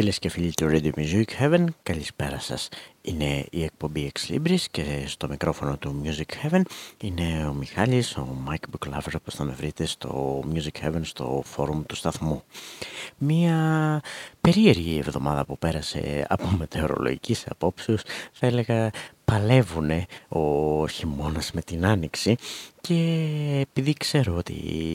Φίλες και φίλοι του Radio Music Heaven, καλησπέρα σας. Είναι η εκπομπή Ex Libris και στο μικρόφωνο του Music Heaven είναι ο Μιχάλης, ο Mike Buklaver, όπως θα με βρείτε στο Music Heaven, στο φόρουμ του σταθμού. Μία περίεργη εβδομάδα που πέρασε από μετεωρολογικής απόψεως, θα έλεγα παλεύουν ο χειμώνας με την άνοιξη και επειδή ξέρω ότι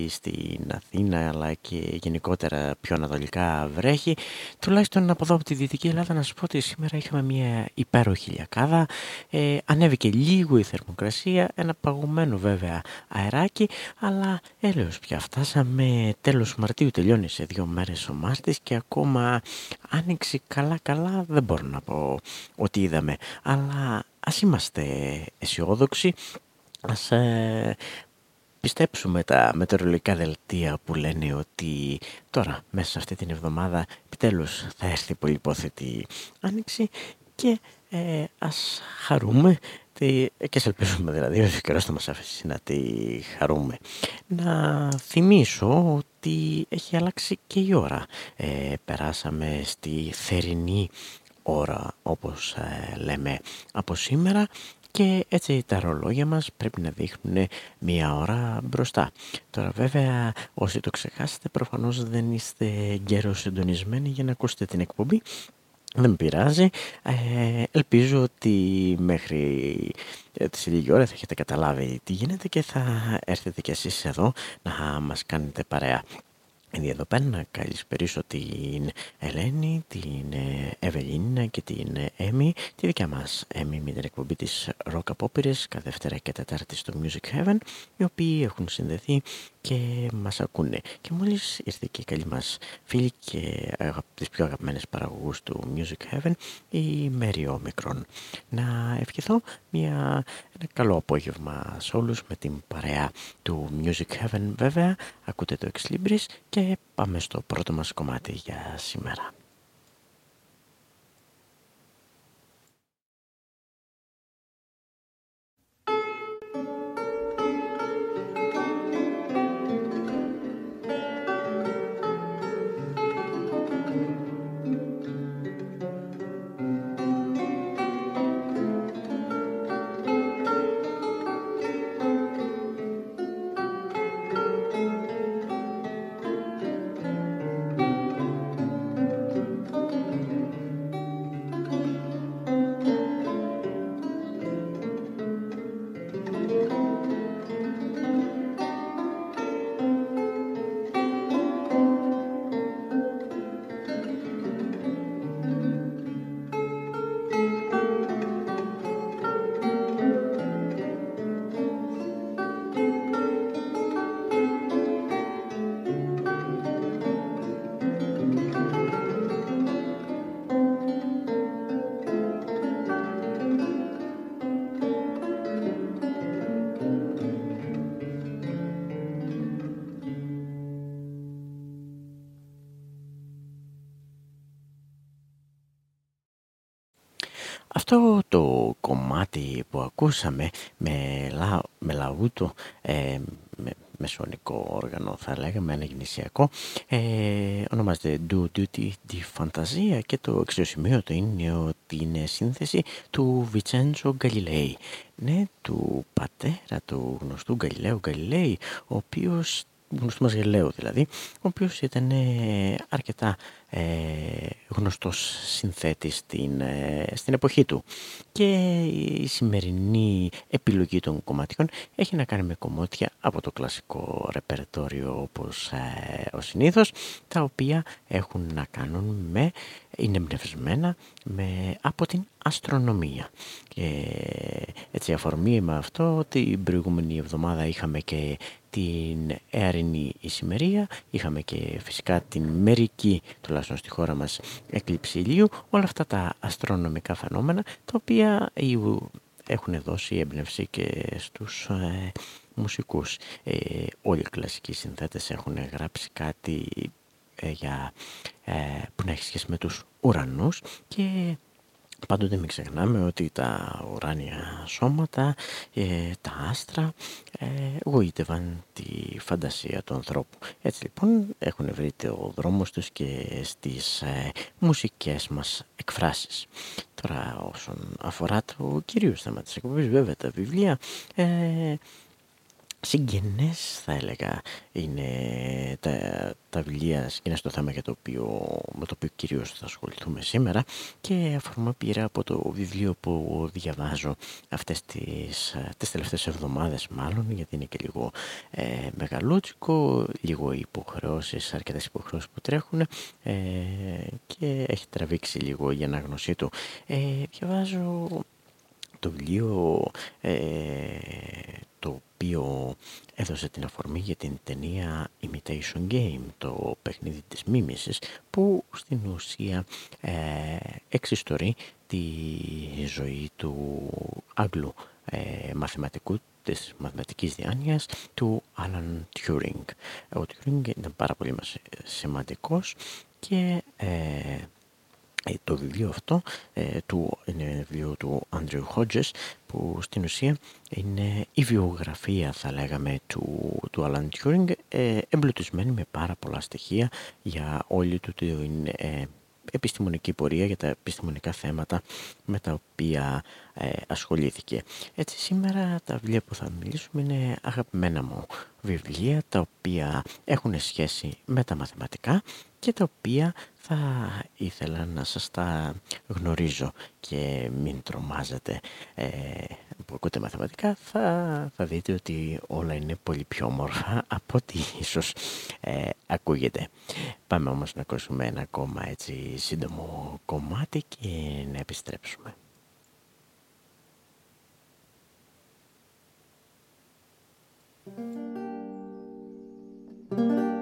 στην Αθήνα αλλά και γενικότερα πιο ανατολικά βρέχει, τουλάχιστον από εδώ από τη Δυτική Ελλάδα να σου πω ότι σήμερα είχαμε μια υπέροχη λιακάδα, ε, ανέβηκε λίγο η θερμοκρασία, ένα παγωμένο βέβαια αεράκι, αλλά έλεος πια. Φτάσαμε τέλος Μαρτίου, τελειώνει σε δύο μέρες ο Μάρτης και ακόμα άνοιξη καλά καλά δεν μπορώ να πω ότι είδαμε, αλλά ας είμαστε αισιόδοξοι Ας ε, πιστέψουμε τα μετεωρολογικά δελτία που λένε ότι τώρα μέσα σε αυτή την εβδομάδα επιτέλους θα έρθει η πολυπόθετη άνοιξη και ε, ας χαρούμε και σε ελπίζουμε δηλαδή ότι ο καιρός θα μας αφήσει να τη χαρούμε. Να θυμίσω ότι έχει αλλάξει και η ώρα. Ε, περάσαμε στη θερινή ώρα όπως ε, λέμε από σήμερα και έτσι τα ρολόγια μας πρέπει να δείχνουν μία ώρα μπροστά. Τώρα βέβαια όσοι το ξεχάσετε προφανώς δεν είστε γέρο συντονισμένοι για να ακούσετε την εκπομπή. Δεν πειράζει. Ε, ελπίζω ότι μέχρι ε, τη λίγη ώρα θα έχετε καταλάβει τι γίνεται και θα έρθετε κι εσείς εδώ να μας κάνετε παρέα. Είναι εδώ πέρα να καλησπερίσω την Ελένη, την ε, Ευελίνα και την ε, Έμι, τη δικιά μας Έμι με την εκπομπή της Rock Απόπειρες κάθε Δευτέρα και Τετάρτη στο Music Heaven, οι οποίοι έχουν συνδεθεί και μας ακούνε. Και μόλις ήρθε και η καλή μας φίλη και από τις πιο αγαπημένες παραγωγούς του Music Heaven, η Mary Omicron. Να ευχηθώ μια, ένα καλό απόγευμα σε όλους με την παρέα του Music Heaven βέβαια. Ακούτε το Ex Libris και πάμε στο πρώτο μας κομμάτι για σήμερα. Ακούσαμε με, λα, με λαούτο, ε, με μεσονικό όργανο θα λέγαμε, ένα γνησιακό, ε, ονομάζεται Do Duty di Fantasia και το εξωσημείωτο είναι ότι είναι σύνθεση του Βιτσέντζο Γκαλιλέη. Ναι, του πατέρα του γνωστού Γκαλιλαίου Γκαλιλέη, ο οποίος γνωστού μας Γελαίου δηλαδή, ο οποίος ήταν ε, αρκετά ε, γνωστός συνθέτης στην, ε, στην εποχή του. Και η σημερινή επιλογή των κομμάτιων έχει να κάνει με κομμάτια από το κλασικό ρεπερτόριο όπως ε, ο συνήθως, τα οποία έχουν να κάνουν με, είναι εμπνευσμένα με, από την αστρονομία. Και έτσι αφορμή με αυτό, την προηγούμενη εβδομάδα είχαμε και την αιαρινή ησημερία, είχαμε και φυσικά την μερική, τουλάχιστον στη χώρα μας, έκλειψη ηλίου, όλα αυτά τα αστρονομικά φαινόμενα, τα οποία έχουν δώσει έμπνευση και στους ε, μουσικούς. Ε, όλοι οι κλασικοί συνθέτες έχουν γράψει κάτι ε, για, ε, που να έχει σχέση με τους ουρανούς και Πάντοτε μην ξεχνάμε ότι τα ουράνια σώματα, ε, τα άστρα, ε, γοήτευαν τη φαντασία του ανθρώπου. Έτσι λοιπόν έχουν βρει το δρόμος τους και στις ε, μουσικές μας εκφράσεις. Τώρα όσον αφορά το κυρίως θέμα της εκπομπής, βέβαια τα βιβλία... Ε, συγγενές θα έλεγα είναι τα, τα βιβλία συγγενές το θέμα για το οποίο, με το οποίο κυρίως θα ασχοληθούμε σήμερα και αφορμά πήρα από το βιβλίο που διαβάζω αυτές τις, τις τελευταίες εβδομάδες μάλλον γιατί είναι και λίγο ε, μεγαλότσικο, λίγο υποχρεώσεις, αρκετές υποχρεώσεις που τρέχουν ε, και έχει τραβήξει λίγο η αναγνωσή του. Ε, διαβάζω το βιβλίο ε, το οποίο έδωσε την αφορμή για την ταινία Imitation Game, το παιχνίδι της μίμησης, που στην ουσία ε, εξιστορεί τη ζωή του Άγγλου ε, μαθηματικού της μαθηματικής διάνοιας του Alan Turing. Ο Turing ήταν πάρα πολύ σημαντικός και ε, ε, το βιβλίο αυτό ε, του, είναι βιβλίο του Andrew Hodges που στην ουσία είναι η βιογραφία θα λέγαμε του, του Alan Turing ε, εμπλουτισμένη με πάρα πολλά στοιχεία για όλη του την ε, επιστημονική πορεία για τα επιστημονικά θέματα με τα οποία ε, ασχολήθηκε. Έτσι σήμερα τα βιβλία που θα μιλήσουμε είναι αγαπημένα μου βιβλία τα οποία έχουν σχέση με τα μαθηματικά και τα οποία θα ήθελα να σας τα γνωρίζω και μην τρομάζετε ε, που ακούτε μαθηματικά θα, θα δείτε ότι όλα είναι πολύ πιο όμορφα από ό,τι ίσως ε, ακούγεται. Πάμε όμως να ακούσουμε ένα ακόμα έτσι σύντομο κομμάτι και να επιστρέψουμε. Και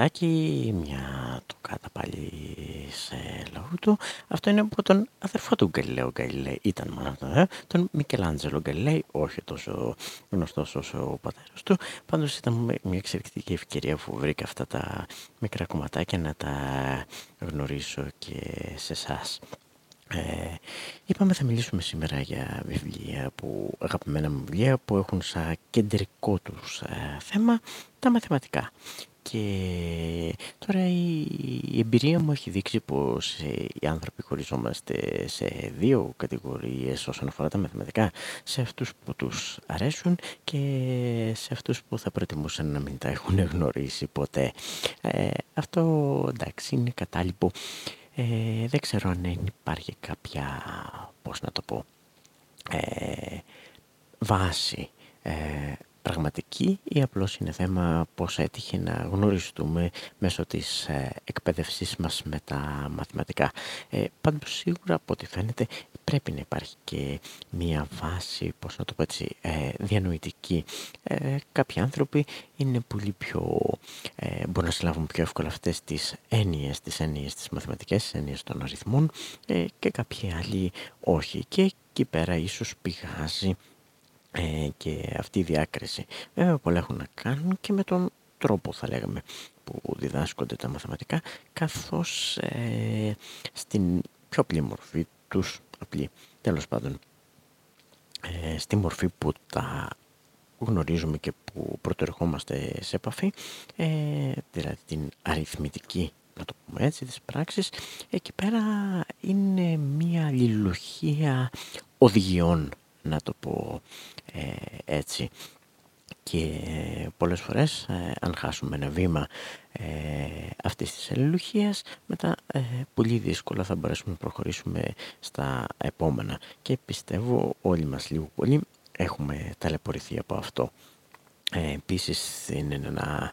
κομματάκι, μια το κάτω πάλι σε λαού αυτό είναι από τον αδερφό του Γκαλιλαίου Γκαλιλαί, ήταν μόνο αυτό, ε; τον Μικελάντζελο Γκαλιλαί, όχι τόσο γνωστός όσο ο πατέρας του. Πάντως ήταν μια εξαιρετική ευκαιρία που βρήκα αυτά τα μικρά κομματάκια να τα γνωρίσω και σε εσάς. Ε, είπαμε θα μιλήσουμε σήμερα για βιβλία που, αγαπημένα μου βιβλία που έχουν σαν κεντρικό τους ε, θέμα τα μαθηματικά. Και τώρα η, εμπειρία μου έχει δείξει πως ε, οι άνθρωποι χωριζόμαστε σε δύο κατηγορίες όσον αφορά τα μαθηματικά. Σε αυτούς που τους αρέσουν και σε αυτούς που θα προτιμούσαν να μην τα έχουν γνωρίσει ποτέ. Ε, αυτό εντάξει είναι κατάλοιπο. Ε, δεν ξέρω αν υπάρχει κάποια, πώς να το πω, ε, βάση ε, πραγματική ή απλώς είναι θέμα πώς έτυχε να γνωριστούμε μέσω της ε, εκπαίδευσής μας με τα μαθηματικά. Ε, πάντως σίγουρα από ό,τι φαίνεται πρέπει να υπάρχει και μία βάση, πώς να το πω έτσι, ε, διανοητική. Ε, κάποιοι άνθρωποι είναι πολύ πιο, ε, μπορούν να συλλάβουν πιο εύκολα αυτές τις έννοιες, τις έννοιες τις μαθηματικές, τις έννοιες των αριθμών ε, και κάποιοι άλλοι όχι. Και εκεί πέρα ίσως πηγάζει ε, και αυτή η διάκριση. Βέβαια πολλά έχουν να κάνουν και με τον τρόπο θα λέγαμε που διδάσκονται τα μαθηματικά καθώς ε, στην πιο απλή μορφή τους απλή τέλος πάντων ε, στη μορφή που τα γνωρίζουμε και που προτερχόμαστε σε επαφή ε, δηλαδή την αριθμητική να το πούμε έτσι, της πράξης, εκεί πέρα είναι μία αλληλουχία οδηγιών, να το πω ε, έτσι. Και πολλές φορές, ε, αν χάσουμε ένα βήμα ε, αυτής της αλληλουχίας, μετά ε, πολύ δύσκολα θα μπορέσουμε να προχωρήσουμε στα επόμενα. Και πιστεύω όλοι μας λίγο πολύ έχουμε ταλαιπωρηθεί από αυτό. Ε, επίσης είναι ένα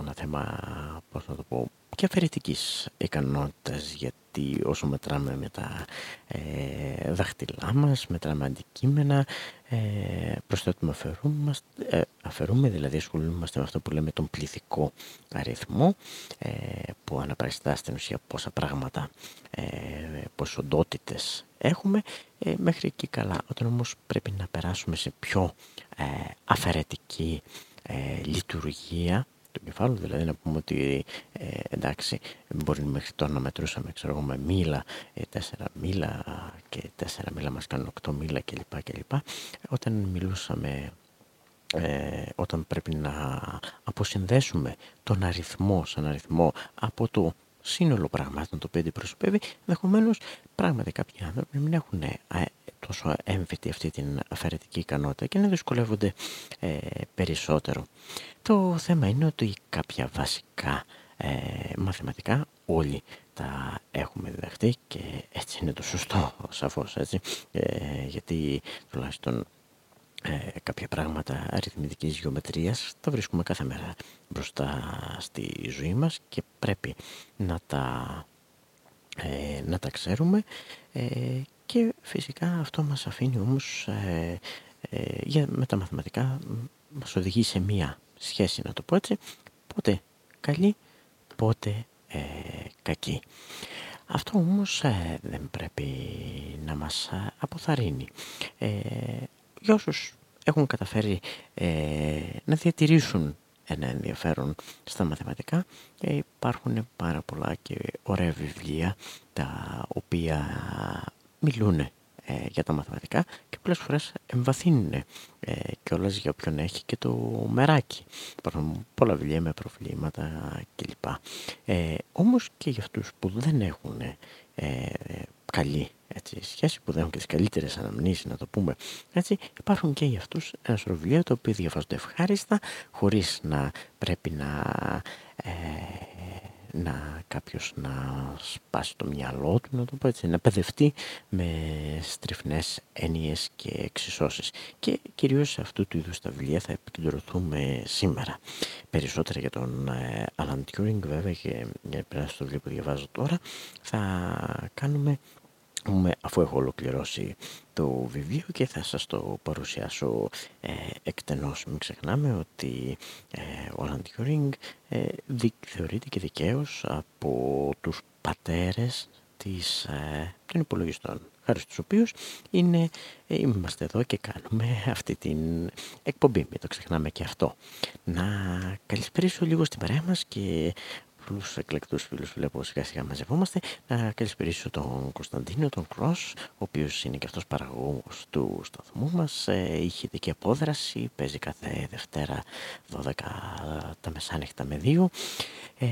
ένα θέμα, πώς να το πω, και αφαιρετικής ικανότητας γιατί όσο μετράμε με τα ε, δάχτυλά μας, μετράμε αντικείμενα, ε, προσθέτουμε αφαιρούμε, ε, αφαιρούμε, δηλαδή ασχολούμαστε με αυτό που λέμε τον πληθυκό αριθμό ε, που αναπαριστά στην ουσία πόσα πράγματα, ε, ποσοντότητες έχουμε ε, μέχρι εκεί καλά. Όταν όμως πρέπει να περάσουμε σε πιο ε, αφαιρετική λειτουργία του κεφάλου, δηλαδή να πούμε ότι ε, εντάξει μπορεί μέχρι τώρα να μετρούσαμε ξέρω εγώ με μήλα, ε, τέσσερα μήλα και τέσσερα μήλα μας κάνουν οκτώ μήλα κλπ. κλπ. Όταν μιλούσαμε ε, όταν πρέπει να αποσυνδέσουμε τον αριθμό σαν αριθμό από το σύνολο πραγμάτων το οποίο αντιπροσωπεύει, ενδεχομένως πράγματι κάποιοι άνθρωποι μην έχουν ε, τόσο έμφυτη αυτή την αφαιρετική ικανότητα και να δυσκολεύονται ε, περισσότερο. Το θέμα είναι ότι κάποια βασικά ε, μαθηματικά όλοι τα έχουμε διδαχτεί και έτσι είναι το σωστό σαφώς έτσι ε, γιατί τουλάχιστον ε, κάποια πράγματα αριθμητικής γεωμετρίας τα βρίσκουμε κάθε μέρα μπροστά στη ζωή μας και πρέπει να τα, ε, να τα ξέρουμε ε, και φυσικά αυτό μας αφήνει όμως ε, για, με τα μαθηματικά μας οδηγεί σε μία σχέση να το πω έτσι πότε καλή πότε κακή. Αυτό όμως δεν πρέπει να μας αποθαρρύνει για όσους έχουν καταφέρει ε, να διατηρήσουν ένα ενδιαφέρον στα μαθηματικά ε, υπάρχουν πάρα πολλά και ωραία βιβλία τα οποία μιλούν ε, για τα μαθηματικά και πολλές φορές εμβαθύνουν ε, κιόλας για όποιον έχει και το μεράκι. Υπάρχουν πολλά βιβλία με προβλήματα κλπ. Ε, όμως και για αυτούς που δεν έχουν ε, καλή έτσι, σχέση που δεν έχουν και τις καλύτερες αναμνήσεις να το πούμε έτσι, υπάρχουν και για αυτούς ένα σωρό βιβλία το οποίο διαβάζονται ευχάριστα χωρίς να πρέπει να, ε, να κάποιος να σπάσει το μυαλό του να το πω έτσι, να παιδευτεί με στριφνές έννοιες και εξισώσεις. Και κυρίως σε αυτού του είδους τα βιβλία θα επικεντρωθούμε σήμερα. Περισσότερα για τον ε, Alan Turing βέβαια και για πέρα στο βιβλίο που διαβάζω τώρα θα κάνουμε αφού έχω ολοκληρώσει το βιβλίο και θα σας το παρουσιάσω ε, εκτενώς. Μην ξεχνάμε ότι ε, ο Alan Turing ε, θεωρείται και δικαίως από τους πατέρες της, ε, των υπολογιστών χάρη στους οποίους είναι, ε, είμαστε εδώ και κάνουμε αυτή την εκπομπή. Μην το ξεχνάμε και αυτό. Να καλησπέρισω λίγο στην παρέα μας και πολλούς εκλεκτούς φίλους βλέπω σιγά σιγά μαζευόμαστε να καλησπερίσω τον Κωνσταντίνο, τον Κρός ο οποίος είναι και αυτός παραγωγός του σταθμού μας. Ε, είχε δική απόδραση, παίζει κάθε Δευτέρα 12 τα μεσάνυχτα με δύο. Ε,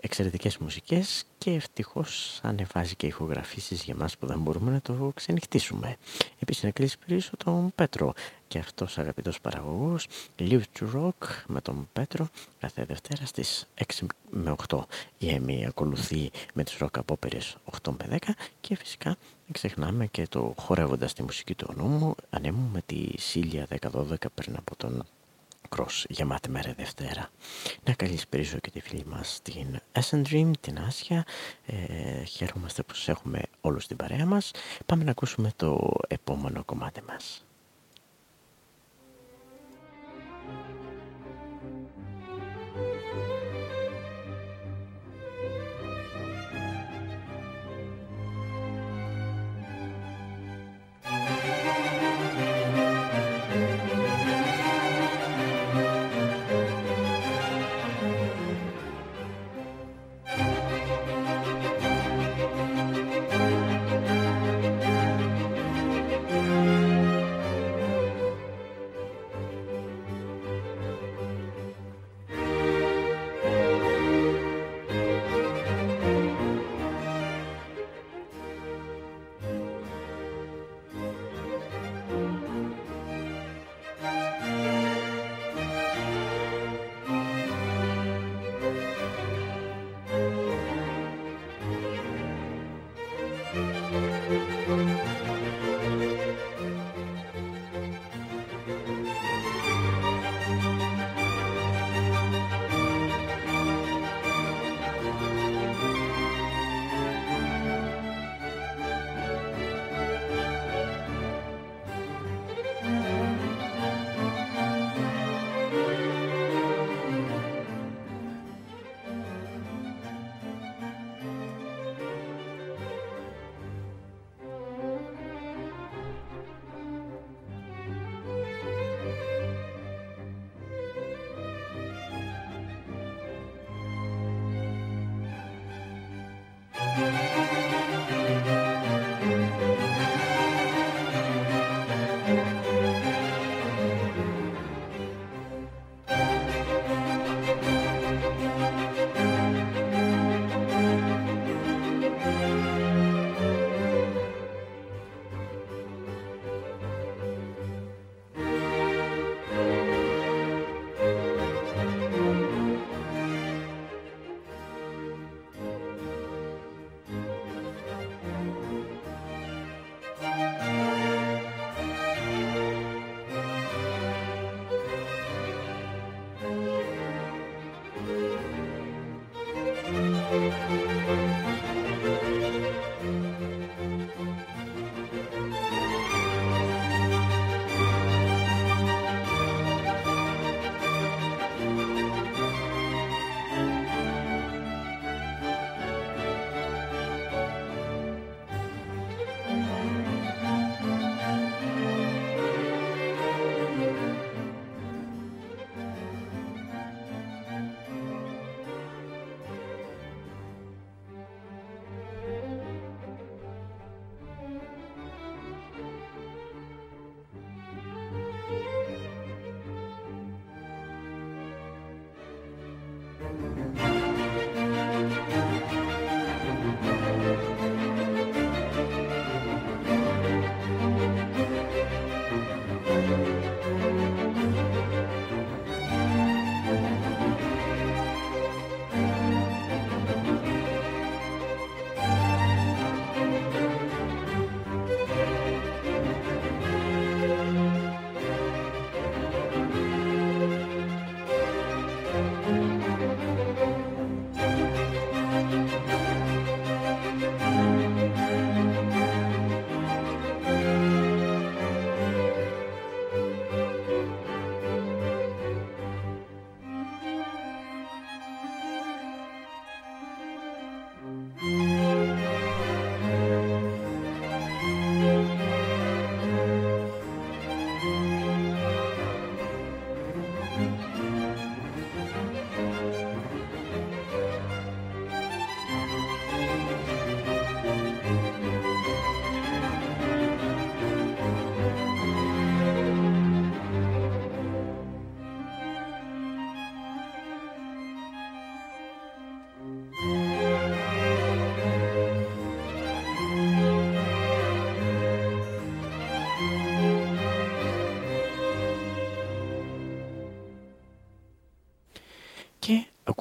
εξαιρετικές μουσικές και ευτυχώς ανεβάζει και ηχογραφήσεις για μας που δεν μπορούμε να το ξενυχτήσουμε. Επίσης να κλείσει πίσω τον Πέτρο. Και αυτός αγαπητός παραγωγός Live to Rock με τον Πέτρο κάθε Δευτέρα στις 6 με 8 η Έμι ακολουθεί με τις rock απόπερες 8 με 10 και φυσικά δεν ξεχνάμε και το χορεύοντας τη μουσική του ονόμου ανέμου με τη Σίλια 10-12 πριν από τον Cross γεμάτη μέρα Δευτέρα. Να καλησπέρισω και τη φίλη μας την Essence Dream, την Άσια. Ε, χαίρομαστε που έχουμε όλους στην παρέα μας. Πάμε να ακούσουμε το επόμενο κομμάτι μας.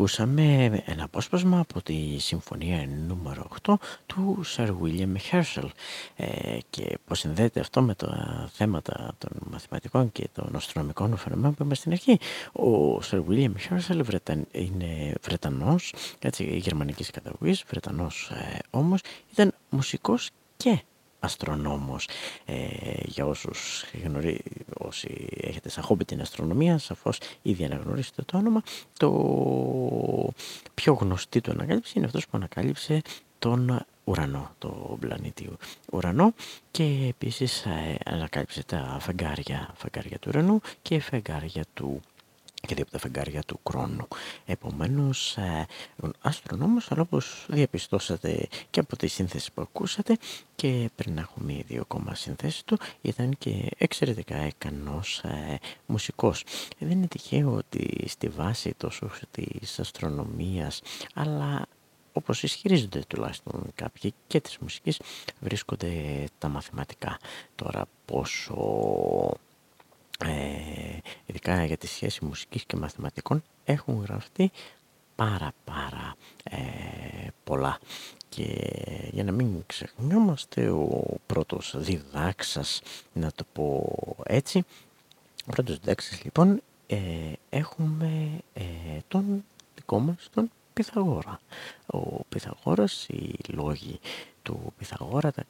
Ακούσαμε ένα απόσπασμα από τη συμφωνία νούμερο 8 του Sir William Herschel ε, και πώς συνδέεται αυτό με τα θέματα των μαθηματικών και των αστρονομικών φαινομένων που είμαστε στην αρχή. Ο Sir William Herschel Βρεταν, είναι Βρετανός, έτσι, γερμανικής καταγωγής, Βρετανός ε, όμως, ήταν μουσικός και αστρονόμος. Ε, για όσους γνωρί... όσοι έχετε σαν χόμπι την αστρονομία, σαφώς ήδη αναγνωρίσετε το όνομα. Το πιο γνωστή του ανακάλυψη είναι αυτός που ανακάλυψε τον ουρανό, το πλανήτη ουρανό και επίσης ε, ανακάλυψε τα φεγγάρια, φεγγάρια του ουρανού και φεγγάρια του και δύο από τα φεγγάρια του χρόνου. Επομένως, ε, αστρονόμος, αλλά όπως διαπιστώσατε και από τη σύνθεση που ακούσατε και πριν έχουμε ήδη ακόμα σύνθεση του, ήταν και εξαιρετικά ικανός ε, μουσικός. Δεν είναι τυχαίο ότι στη βάση τόσο της αστρονομίας, αλλά όπως ισχυρίζονται τουλάχιστον κάποιοι και της μουσικής, βρίσκονται τα μαθηματικά. Τώρα πόσο ε, ειδικά για τη σχέση μουσικής και μαθηματικών έχουν γραφτεί πάρα πάρα ε, πολλά. Και για να μην ξεχνιόμαστε ο πρώτος διδάξας να το πω έτσι ο πρώτος διδάξας λοιπόν ε, έχουμε ε, τον δικό μας τον Πυθαγόρα. Ο Πυθαγόρας οι λόγοι του Πυθαγόρα τα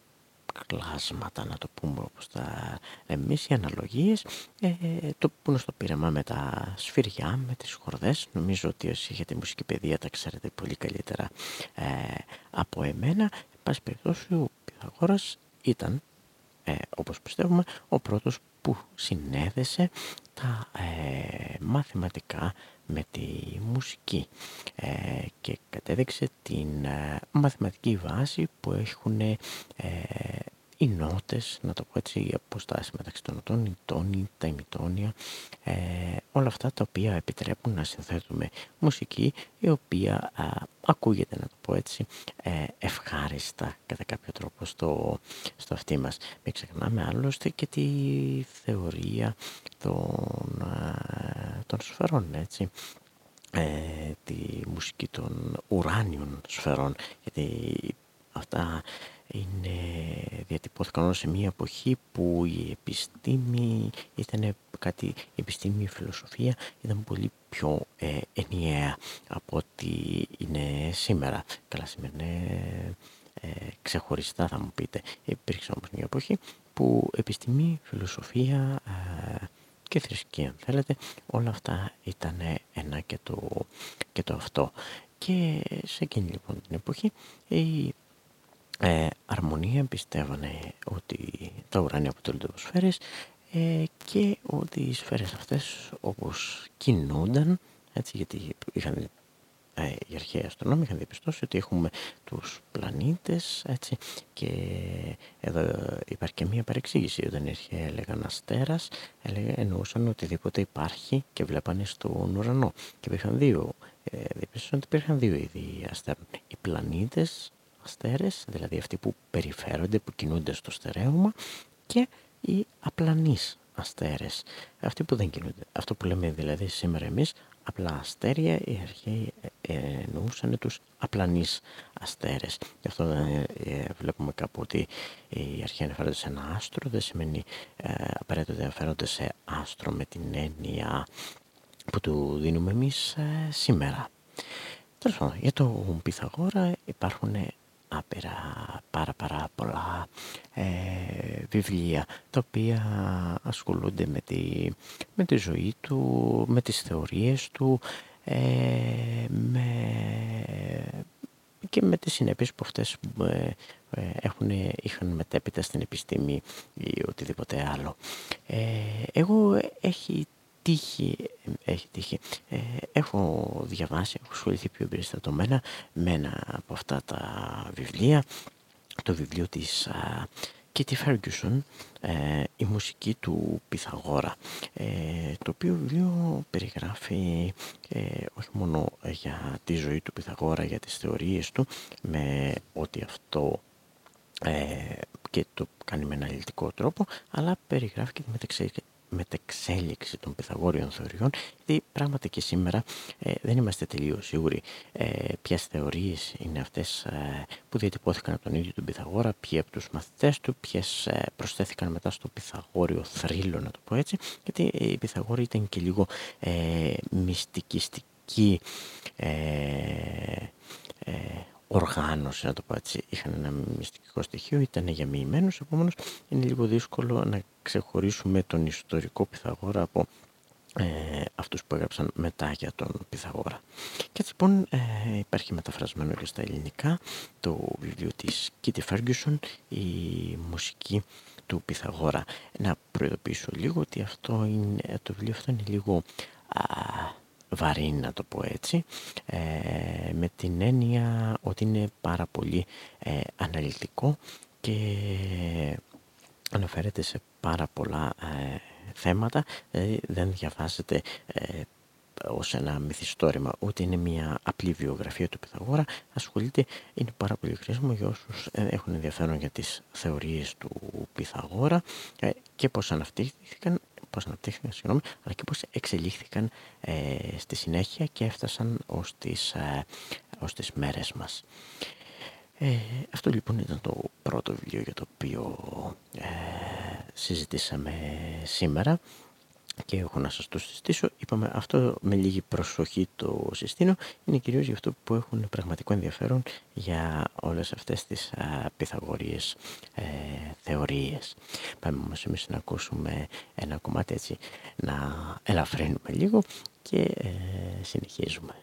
κλάσματα να το πούμε όπως τα εμείς οι αναλογίες. Ε, το πούνε στο πείραμα με τα σφυριά, με τις χορδές. Νομίζω ότι όσοι έχετε μουσική παιδεία τα ξέρετε πολύ καλύτερα ε, από εμένα. Εν πάση περιπτώσει ο Πυθαγόρας ήταν ε, όπως πιστεύουμε ο πρώτος που συνέδεσε τα ε, μαθηματικά με τη μουσική ε, και κατέδειξε την ε, μαθηματική βάση που έχουν ε, οι νότες, να το πω έτσι, οι αποστάσεις μεταξύ των νοτών, οι τόνοι, τα ημιτόνια, ε, όλα αυτά τα οποία επιτρέπουν να συνθέτουμε μουσική η οποία ακούγεται, να το πω έτσι, ε, ευχάριστα κατά κάποιο τρόπο στο, στο αυτί μας. Μην ξεχνάμε άλλωστε και τη θεωρία των, των σφαιρών, έτσι. Ε, τη μουσική των ουράνιων σφαιρών γιατί αυτά είναι, διατυπώθηκαν σε μια εποχή που η επιστήμη ήταν κάτι, η επιστήμη, η φιλοσοφία ήταν πολύ πιο ε, ενιαία από ό,τι είναι σήμερα. Καλά σήμερα ε, ξεχωριστά θα μου πείτε. Υπήρξε όμως μια εποχή που επιστήμη, φιλοσοφία ε, και θρησκεία αν θέλετε όλα αυτά ήταν ένα και το, και το αυτό. Και σε εκείνη λοιπόν την εποχή η ε, αρμονία πιστεύανε ότι τα ουράνια αποτελούνται από σφαίρες ε, και ότι οι σφαίρες αυτές όπως κινούνταν έτσι γιατί είχαν ε, οι αρχαίοι αστρονόμοι είχαν διαπιστώσει ότι έχουμε τους πλανήτες έτσι και εδώ υπάρχει και μία παρεξήγηση. Όταν οι έλεγαν αστέρας έλεγαν, εννοούσαν οτιδήποτε υπάρχει και βλέπανε στον ουρανό. Και υπήρχαν δύο ε, διαπιστώσαν ότι υπήρχαν δύο είδη αστέρων. Οι πλανήτες αστέρες, δηλαδή αυτοί που περιφέρονται, που κινούνται στο στερέωμα και οι απλανείς αστέρες, αυτοί που δεν κινούνται. Αυτό που λέμε δηλαδή σήμερα εμείς, απλά αστέρια, οι αρχαίοι ε, εννοούσαν τους απλανείς αστέρες. Γι' αυτό ε, βλέπουμε κάπου ότι οι αρχαίοι αναφέρονται σε ένα άστρο, δεν σημαίνει ε, απαραίτητα αναφέρονται σε άστρο με την έννοια που του δίνουμε εμείς ε, σήμερα. Τέλος πάντων, για τον Πυθαγόρα υπάρχουν άπειρα πάρα πάρα πολλά ε, βιβλία τα οποία ασχολούνται με τη, με τη ζωή του, με τις θεωρίες του ε, με, και με τις συνέπειες που αυτές ε, έχουν, είχαν μετέπειτα στην επιστήμη ή οτιδήποτε άλλο. εγώ έχει τύχει, έχει τύχει. Ε, έχω διαβάσει, έχω ασχοληθεί πιο περιστατωμένα με ένα από αυτά τα βιβλία, το βιβλίο της Kitty Ferguson, ε, η μουσική του Πυθαγόρα, ε, το οποίο βιβλίο περιγράφει όχι μόνο για τη ζωή του Πυθαγόρα, για τις θεωρίες του, με ότι αυτό και το κάνει με αναλυτικό τρόπο, αλλά περιγράφει και τη μετεξέλιξη των Πυθαγόριων θεωριών γιατί πράγματι και σήμερα ε, δεν είμαστε τελείως σίγουροι ε, ποιες θεωρίες είναι αυτές ε, που διατυπώθηκαν από τον ίδιο τον Πυθαγόρα, ποιοι από τους μαθητές του, ποιες ε, προσθέθηκαν μετά στο Πυθαγόριο θρύλο να το πω έτσι γιατί η Πυθαγόρη ήταν και λίγο ε, μυστικιστική οργάνωση, να το πω έτσι. Είχαν ένα μυστικό στοιχείο, ήταν γεμιημένος, επομένως είναι λίγο δύσκολο να ξεχωρίσουμε τον ιστορικό Πυθαγόρα από ε, αυτούς που έγραψαν μετά για τον Πυθαγόρα. Και έτσι λοιπόν ε, υπάρχει μεταφρασμένο και στα ελληνικά το βιβλίο της Kitty Ferguson, η μουσική του Πυθαγόρα. Να προειδοποιήσω λίγο ότι αυτό είναι, το βιβλίο αυτό είναι λίγο βαρύ να το πω έτσι ε, με την έννοια ότι είναι πάρα πολύ ε, αναλυτικό και αναφέρεται σε πάρα πολλά ε, θέματα. Δηλαδή δεν διαβάζεται ως ένα μυθιστόρημα ούτε είναι μια απλή βιογραφία του Πυθαγόρα. Ασχολείται, είναι πάρα πολύ χρήσιμο για όσους έχουν ενδιαφέρον για τις θεωρίες του Πυθαγόρα και πώς αναπτύχθηκαν πώς αναπτύχθηκαν, συγγνώμη, αλλά και πώς εξελίχθηκαν ε, στη συνέχεια και έφτασαν ως τις, ε, ως τις μέρες μας. Ε, αυτό λοιπόν ήταν το πρώτο βιβλίο για το οποίο ε, συζητήσαμε σήμερα και έχω να σας το συστήσω. Είπαμε αυτό με λίγη προσοχή το συστήνω. Είναι κυρίως για αυτό που έχουν πραγματικό ενδιαφέρον για όλες αυτές τις α, πυθαγορίες ε, θεωρίες. Πάμε όμως εμείς να ακούσουμε ένα κομμάτι έτσι να ελαφρύνουμε λίγο και ε, συνεχίζουμε.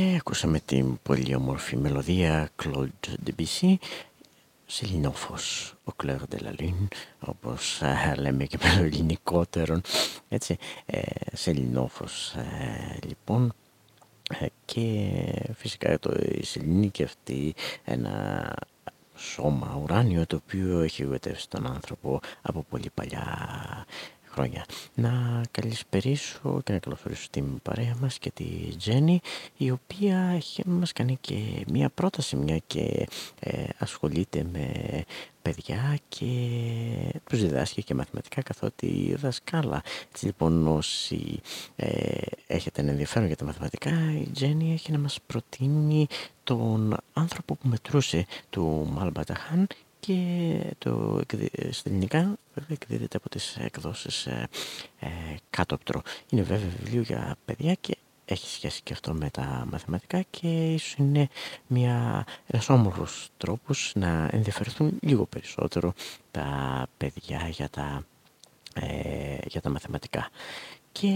Και ακούσαμε την πολύ όμορφη μελωδία Claude Debussy Σελινόφος, ο Claire de la Lune, όπως ε, λέμε και με ελληνικότερον, έτσι, ε, Σελινόφος, ε, λοιπόν, ε, και φυσικά το, η Σελήνη και αυτή ένα σώμα ουράνιο το οποίο έχει γοητεύσει τον άνθρωπο από πολύ παλιά χρόνια. Να καλησπερίσω και να καλωσορίσω την παρέα μας και τη Τζέννη η οποία έχει μας κάνει και μία πρόταση μια και ε, ασχολείται με παιδιά και τους διδάσκει και μαθηματικά καθότι δασκάλα. Έτσι λοιπόν όσοι ε, έχετε ενδιαφέρον για τα μαθηματικά η Τζέννη έχει να μας προτείνει τον άνθρωπο που μετρούσε του Μαλμπαταχάν και το, στα ελληνικά βέβαια εκδίδεται από τις εκδόσεις ε, ε, κάτωπτρο. Είναι βέβαια βιβλίο για παιδιά και έχει σχέση και αυτό με τα μαθηματικά και ίσως είναι μια, ένας όμορφος τρόπος να ενδιαφερθούν λίγο περισσότερο τα παιδιά για τα, ε, για τα μαθηματικά. Και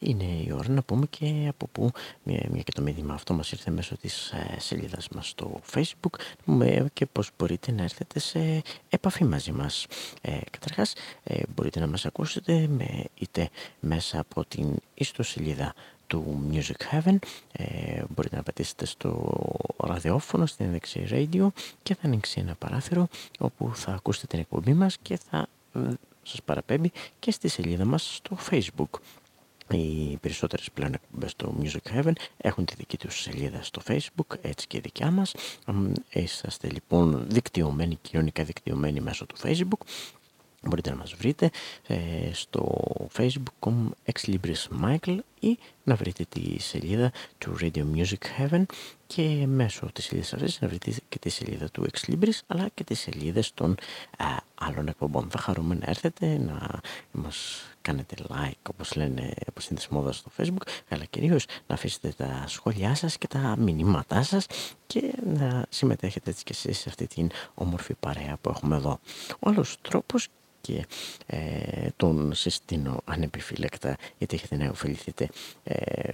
είναι η ώρα να πούμε και από πού, μια, μια και το μήνυμα αυτό μας ήρθε μέσω της ε, σελίδας μας στο facebook, να και πώς μπορείτε να έρθετε σε επαφή μαζί μας. Ε, καταρχάς, ε, μπορείτε να μας ακούσετε με, είτε μέσα από την ιστοσελίδα του Music Heaven ε, μπορείτε να πατήσετε στο ραδιόφωνο στην ένδειξη radio και θα ανοίξει ένα παράθυρο όπου θα ακούσετε την εκπομπή μας και θα ε, σας παραπέμπει και στη σελίδα μας στο facebook. Οι περισσότερες πλέον εκπομπές στο Music Heaven έχουν τη δική τους σελίδα στο facebook, έτσι και η δικιά μας. Είσαστε λοιπόν δικτυωμένοι, κοινωνικά δικτυωμένοι μέσω του facebook Μπορείτε να μας βρείτε ε, στο facebook.com Michael ή να βρείτε τη σελίδα του Radio Music Heaven και μέσω της σελίδας αυτής να βρείτε και τη σελίδα του Ex Libris αλλά και τις σελίδες των α, άλλων εκπομπών. Θα χαρούμε να έρθετε να μας κάνετε like όπως λένε όπως είναι μόδας στο facebook αλλά κυρίως να αφήσετε τα σχόλιά σας και τα μηνύματά σας και να συμμετέχετε έτσι και εσείς σε αυτή την όμορφη παρέα που έχουμε εδώ. Ο άλλος τρόπος και ε, τον συστήνω ανεπιφύλακτα γιατί έχετε να ωφεληθείτε ε,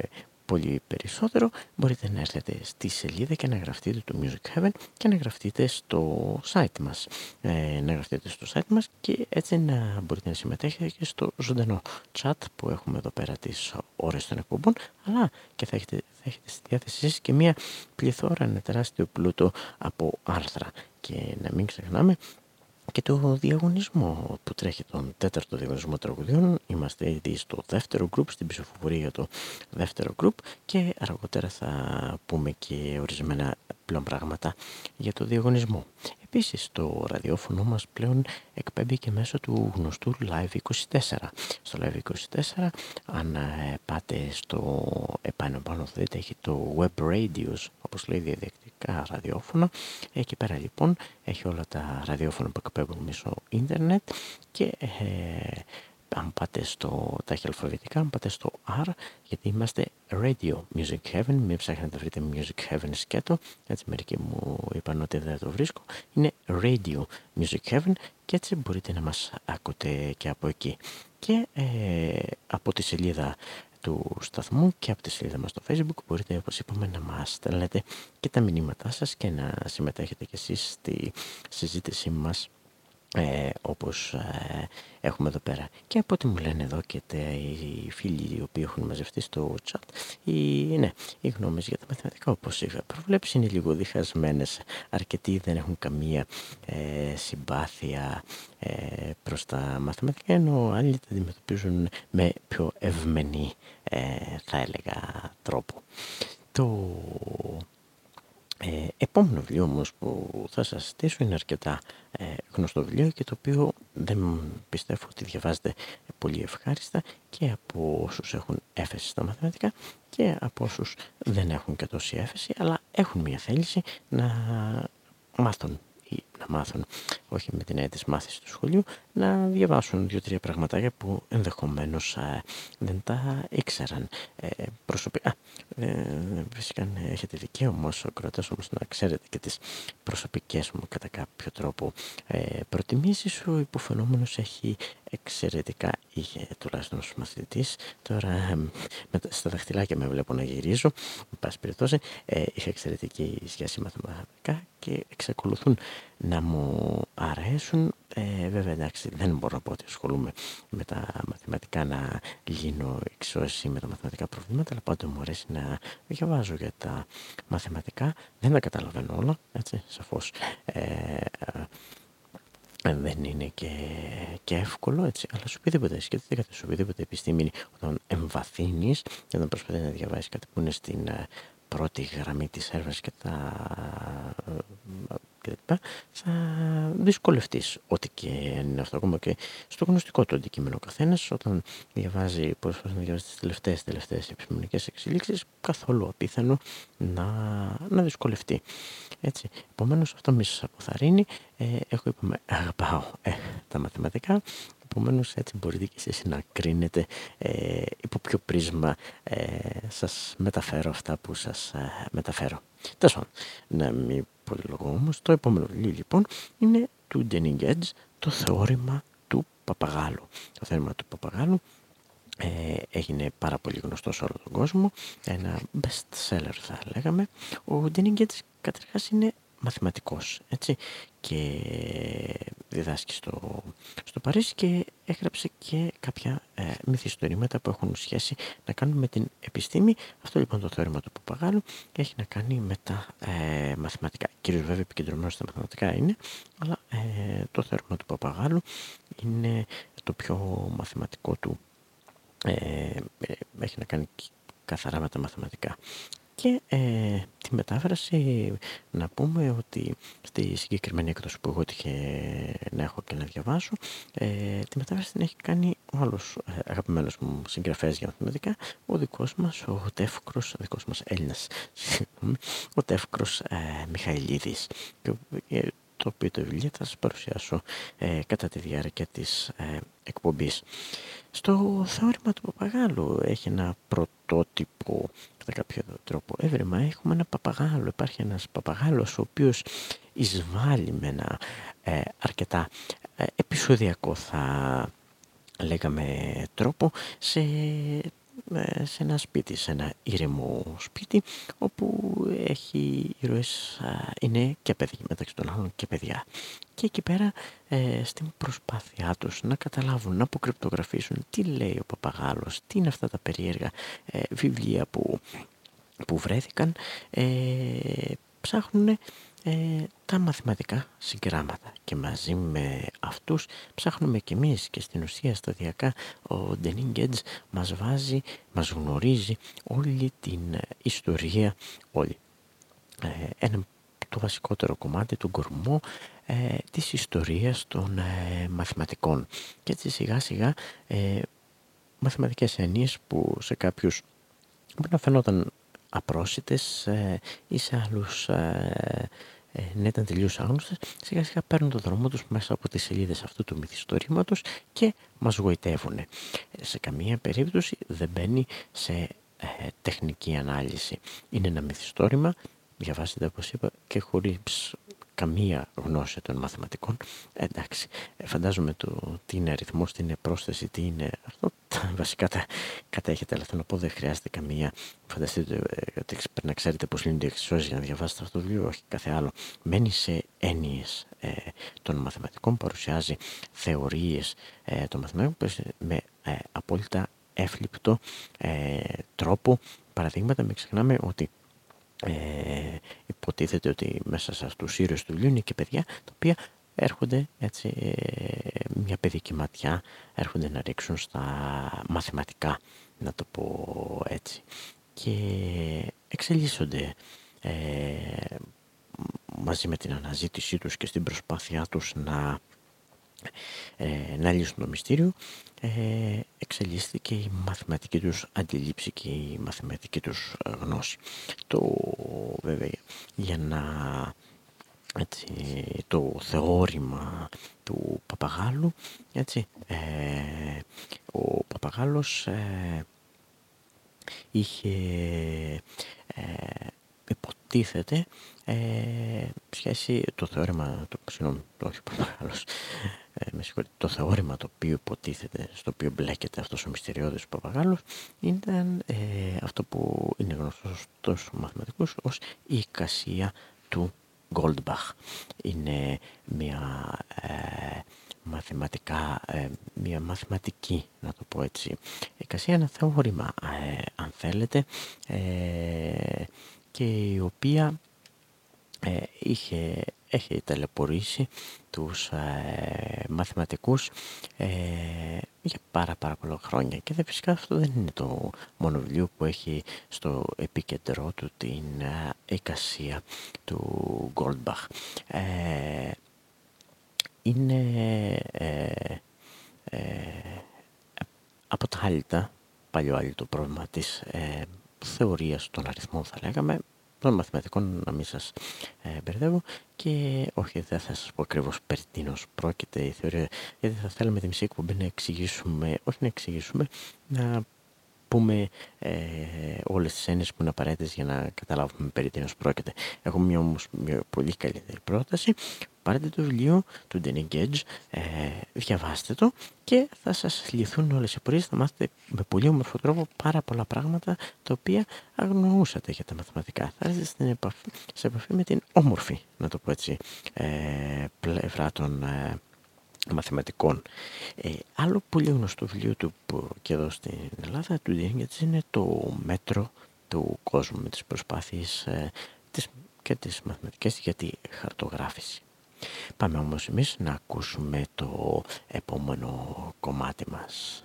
πολύ περισσότερο. Μπορείτε να έρθετε στη σελίδα και να γραφτείτε το Music Heaven και να γραφτείτε στο site μας. Ε, να γραφτείτε στο site μας και έτσι να μπορείτε να συμμετέχετε και στο ζωντανό chat που έχουμε εδώ πέρα τις ώρες των εκπομπών. Αλλά και θα έχετε, θα έχετε στη διάθεσή σας και μια πληθώρα, ένα τεράστιο πλούτο από άρθρα. Και να μην ξεχνάμε και το διαγωνισμό που τρέχει τον τέταρτο διαγωνισμό τραγουδιών. Είμαστε ήδη στο δεύτερο γκρουπ, στην ψηφοφορία για το δεύτερο γκρουπ και αργότερα θα πούμε και ορισμένα πλέον πράγματα για το διαγωνισμό. Επίσης το ραδιόφωνο μας πλέον εκπέμπει και μέσω του γνωστού Live24. Στο Live24 αν ε, πάτε στο επάνω πάνω θα δείτε έχει το Web Radios όπως λέει διαδικτυακά ραδιόφωνα. Εκεί πέρα λοιπόν έχει όλα τα ραδιόφωνα που εκπέμπουν μέσω ίντερνετ και ε, αν πάτε στο τάχη αλφαβητικά, πάτε στο R, γιατί είμαστε Radio Music Heaven, μην ψάχνετε να βρείτε Music Heaven σκέτο, έτσι μερικοί μου είπαν ότι δεν το βρίσκω, είναι Radio Music Heaven και έτσι μπορείτε να μας ακούτε και από εκεί. Και ε, από τη σελίδα του σταθμού και από τη σελίδα μας στο facebook μπορείτε όπως είπαμε να μας στέλνετε και τα μηνύματά σας και να συμμετέχετε κι εσείς στη συζήτησή μας ε, όπως ε, έχουμε εδώ πέρα. Και από ό,τι μου λένε εδώ και τα, οι φίλοι οι οποίοι έχουν μαζευτεί στο chat, οι, ναι, οι γνώμες για τα μαθηματικά όπως είχα προβλέψει είναι λίγο διχασμένες. Αρκετοί δεν έχουν καμία ε, συμπάθεια ε, προς τα μαθηματικά, ενώ άλλοι τα αντιμετωπίζουν με πιο ευμενή, ε, θα έλεγα, τρόπο. Το ε, επόμενο βιβλίο όμως που θα σας στήσω είναι αρκετά ε, γνωστό βιβλίο και το οποίο δεν πιστεύω ότι διαβάζεται πολύ ευχάριστα και από όσους έχουν έφεση στα μαθηματικά και από όσους δεν έχουν και τόση έφεση αλλά έχουν μια θέληση να μάθουν ή να μάθουν, όχι με την έννοια της μάθησης του σχολείου, να διαβάσουν δύο-τρία πραγματάκια που ενδεχομένως ε, δεν τα ήξεραν. Ε, προσωπικά, ε, φυσικά ναι, έχετε δικαίωμα ως ακροατές όμως να ξέρετε και τις προσωπικές μου κατά κάποιο τρόπο ε, προτιμήσεις. Ο υποφαινόμενος έχει εξαιρετικά, είχε τουλάχιστον ως μαθητής, τώρα ε, με, στα δαχτυλάκια με βλέπω να γυρίζω, με πάση περιπτώσει, ε, είχε εξαιρετική σχέση μαθηματικά και εξακολουθούν να μου αρέσουν. Ε, βέβαια εντάξει δεν μπορώ να πω ότι ασχολούμαι με τα μαθηματικά να λύνω εξώσεις με τα μαθηματικά προβλήματα αλλά πάντοτε μου αρέσει να διαβάζω για τα μαθηματικά. Δεν τα καταλαβαίνω όλα, έτσι, σαφώς. Ε, ε δεν είναι και, και εύκολο έτσι, αλλά σου οποιοδήποτε σκέφτεται κάτι, σου οποιοδήποτε επιστήμη όταν εμβαθύνεις και όταν προσπαθείς να διαβάσεις κάτι που είναι στην ε, πρώτη γραμμή της έρευνας και τα θα δυσκολευτείς ό,τι και είναι αυτό. Ακόμα και στο γνωστικό του αντικείμενο ο καθένας, όταν διαβάζει, προσπαθεί να διαβάζει τις τελευταίες τελευταίες επιστημονικές εξελίξεις, καθόλου απίθανο να, να δυσκολευτεί. Έτσι. Επομένως, αυτό μη σας αποθαρρύνει. Ε, έχω είπαμε, αγαπάω ε, τα μαθηματικά. Επομένως, έτσι μπορείτε και εσείς να κρίνετε ε, υπό ποιο πρίσμα ε, σας μεταφέρω αυτά που σας ε, μεταφέρω. Τέλος να μην πολυλογώ όμως, το επόμενο βιβλίο λοιπόν είναι του Denning Edge, το θεώρημα του παπαγάλου. Το θεώρημα του παπαγάλου ε, έγινε πάρα πολύ γνωστό σε όλο τον κόσμο, ένα best seller θα λέγαμε. Ο Denning Edge καταρχάς είναι μαθηματικός έτσι, και διδάσκει στο, στο Παρίσι και έγραψε και κάποια ε, μυθιστορήματα που έχουν σχέση να κάνουν με την επιστήμη. Αυτό λοιπόν το θεώρημα του Παπαγάλου έχει να κάνει με τα ε, μαθηματικά. Κυρίως βέβαια επικεντρωμένος στα μαθηματικά είναι, αλλά ε, το θεώρημα του Παπαγάλου είναι το πιο μαθηματικό του. Ε, ε, έχει να κάνει καθαρά με τα μαθηματικά. Και ε, τη μετάφραση να πούμε ότι στη συγκεκριμένη έκδοση που εγώ τύχε να έχω και να διαβάσω ε, τη μετάφραση την έχει κάνει ο άλλος ε, αγαπημένος μου συγγραφέας για μαθηματικά ο δικός μας ο Τεύκρος, ο δικός μας Έλληνας ο Τεύκρος ε, Μιχαηλίδης και, ε, το οποίο το βιβλίο θα σας παρουσιάσω ε, κατά τη διάρκεια της ε, εκπομπής. Στο θεώρημα του Παπαγάλου έχει ένα πρωτότυπο κατά κάποιο τρόπο έβρεμα. Έχουμε ένα παπαγάλο, υπάρχει ένας παπαγάλος ο οποίος εισβάλλει με ένα ε, αρκετά ε, επεισοδιακό θα λέγαμε τρόπο σε ε, σε ένα σπίτι, σε ένα ήρεμο σπίτι όπου έχει ηρωές, είναι και παιδιά μεταξύ των άλλων και παιδιά. Και εκεί πέρα ε, στην προσπάθειά τους να καταλάβουν, να αποκρυπτογραφήσουν τι λέει ο Παπαγάλος, τι είναι αυτά τα περίεργα ε, βιβλία που, που βρέθηκαν ε, ψάχνουν ε, τα μαθηματικά συγγράμματα και μαζί με αυτούς ψάχνουμε κι εμείς και στην ουσία σταδιακά ο Ντενίγκετζ μας βάζει, μας γνωρίζει όλη την ιστορία, όλη. Ε, ένα το βασικότερο κομμάτι του κορμό ε, της ιστορίας των ε, μαθηματικών και έτσι σιγά σιγά ε, μαθηματικές έννοιες που σε κάποιους μπορεί να φαινόταν απρόσιτες ε, ή σε άλλους ε, να ήταν τελείως άγνωστες, σιγά σιγά παίρνουν το δρόμο τους μέσα από τις σελίδες αυτού του μυθιστορήματος και μας γοητεύουν. Σε καμία περίπτωση δεν μπαίνει σε ε, τεχνική ανάλυση. Είναι ένα μυθιστόρημα, διαβάζετε όπως είπα και χωρίς καμία γνώση των μαθηματικών. εντάξει, ε, φαντάζομαι το τι είναι αριθμός, τι είναι πρόσθεση, τι είναι αυτό. Βασικά τα κατέχετε, αλλά θέλω να πω δεν χρειάζεται καμία. Φανταστείτε ε, ότι πρέπει να ξέρετε πώς λύνονται οι εξισώσεις για να διαβάσετε αυτό το βιβλίο, όχι κάθε άλλο. Μένει σε έννοιες ε, των μαθηματικών, παρουσιάζει θεωρίες ε, των μαθηματικών με ε, απόλυτα εύληπτο ε, τρόπο. Παραδείγματα, μην ξεχνάμε ότι ε, υποτίθεται ότι μέσα σε αυτούς τους ήρωες του βιβλίου είναι και παιδιά τα οποία έρχονται έτσι ε, μια παιδική ματιά έρχονται να ρίξουν στα μαθηματικά να το πω έτσι. Και εξελίσσονται ε, μαζί με την αναζήτησή τους και στην προσπάθειά τους να ε, να λύσουν το μυστήριο ε, εξελίσσθηκε η μαθηματική τους αντιλήψη και η μαθηματική τους γνώση. Το βέβαια για να έτσι, το θεώρημα του Παπαγάλου έτσι, ε, ο Παπαγάλος ε, είχε ε, υποτίθεται ε, σχέση το θεώρημα το, συγγνώμη, όχι Παπαγάλος ε, με το θεώρημα το οποίο υποτίθεται, στο οποίο μπλέκεται αυτός ο μυστηριώδης Παπαγάλος ήταν ε, αυτό που είναι γνωστός στους μαθηματικούς ως η εικασία του Goldbach. Είναι μια ε, μαθηματικά, ε, μια μαθηματική, να το πω έτσι, εικασία, ένα θεώρημα, αν θέλετε, και η οποία είχε έχει ταλαιπωρήσει τους ε, μαθηματικούς ε, για πάρα πάρα πολλά χρόνια και δε, φυσικά αυτό δεν είναι το μόνο βιβλίο που έχει στο επίκεντρό του την ε, εικασία του Goldbach. Ε, είναι από τα άλυτα, παλιό το πρόβλημα της θεωρίας των αριθμών θα λέγαμε των μαθηματικών να μην σας ε, μπερδεύω. Και όχι δεν θα σας πω ακριβώς περί τίνος πρόκειται. Η θεωρία γιατί θα θέλαμε τη μισή εκπομπή να εξηγήσουμε, όχι να εξηγήσουμε, να πούμε ε, όλες τις έννοιες που είναι απαραίτητες για να καταλάβουμε περί τίνος πρόκειται. Έχω μια όμως μια πολύ καλύτερη πρόταση πάρετε το βιβλίο του Danny Gage, ε, διαβάστε το και θα σας λυθούν όλες οι πορείες, θα μάθετε με πολύ όμορφο τρόπο πάρα πολλά πράγματα τα οποία αγνοούσατε για τα μαθηματικά. Θα έρθετε στην επαφή, σε επαφή με την όμορφη, να το πω έτσι, ε, πλευρά των ε, μαθηματικών. Ε, άλλο πολύ γνωστό βιβλίο του που και εδώ στην Ελλάδα του Danny Gage είναι το μέτρο του κόσμου με τις προσπάθειες ε, και τις μαθηματικές για τη χαρτογράφηση. Πάμε όμως εμείς να ακούσουμε το επόμενο κομμάτι μας.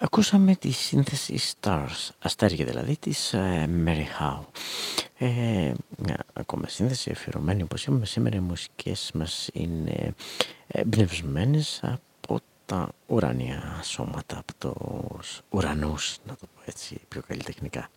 Ακούσαμε τη σύνθεση Stars, αστέρια δηλαδή, της uh, Mary Howe. Ε, μια ακόμα σύνθεση αφιερωμένη, όπως είπαμε, σήμερα οι μουσικές μας είναι εμπνευσμένες από τα ουρανία σώματα, από τους ουρανούς, να το πω έτσι πιο καλλιτεχνικά.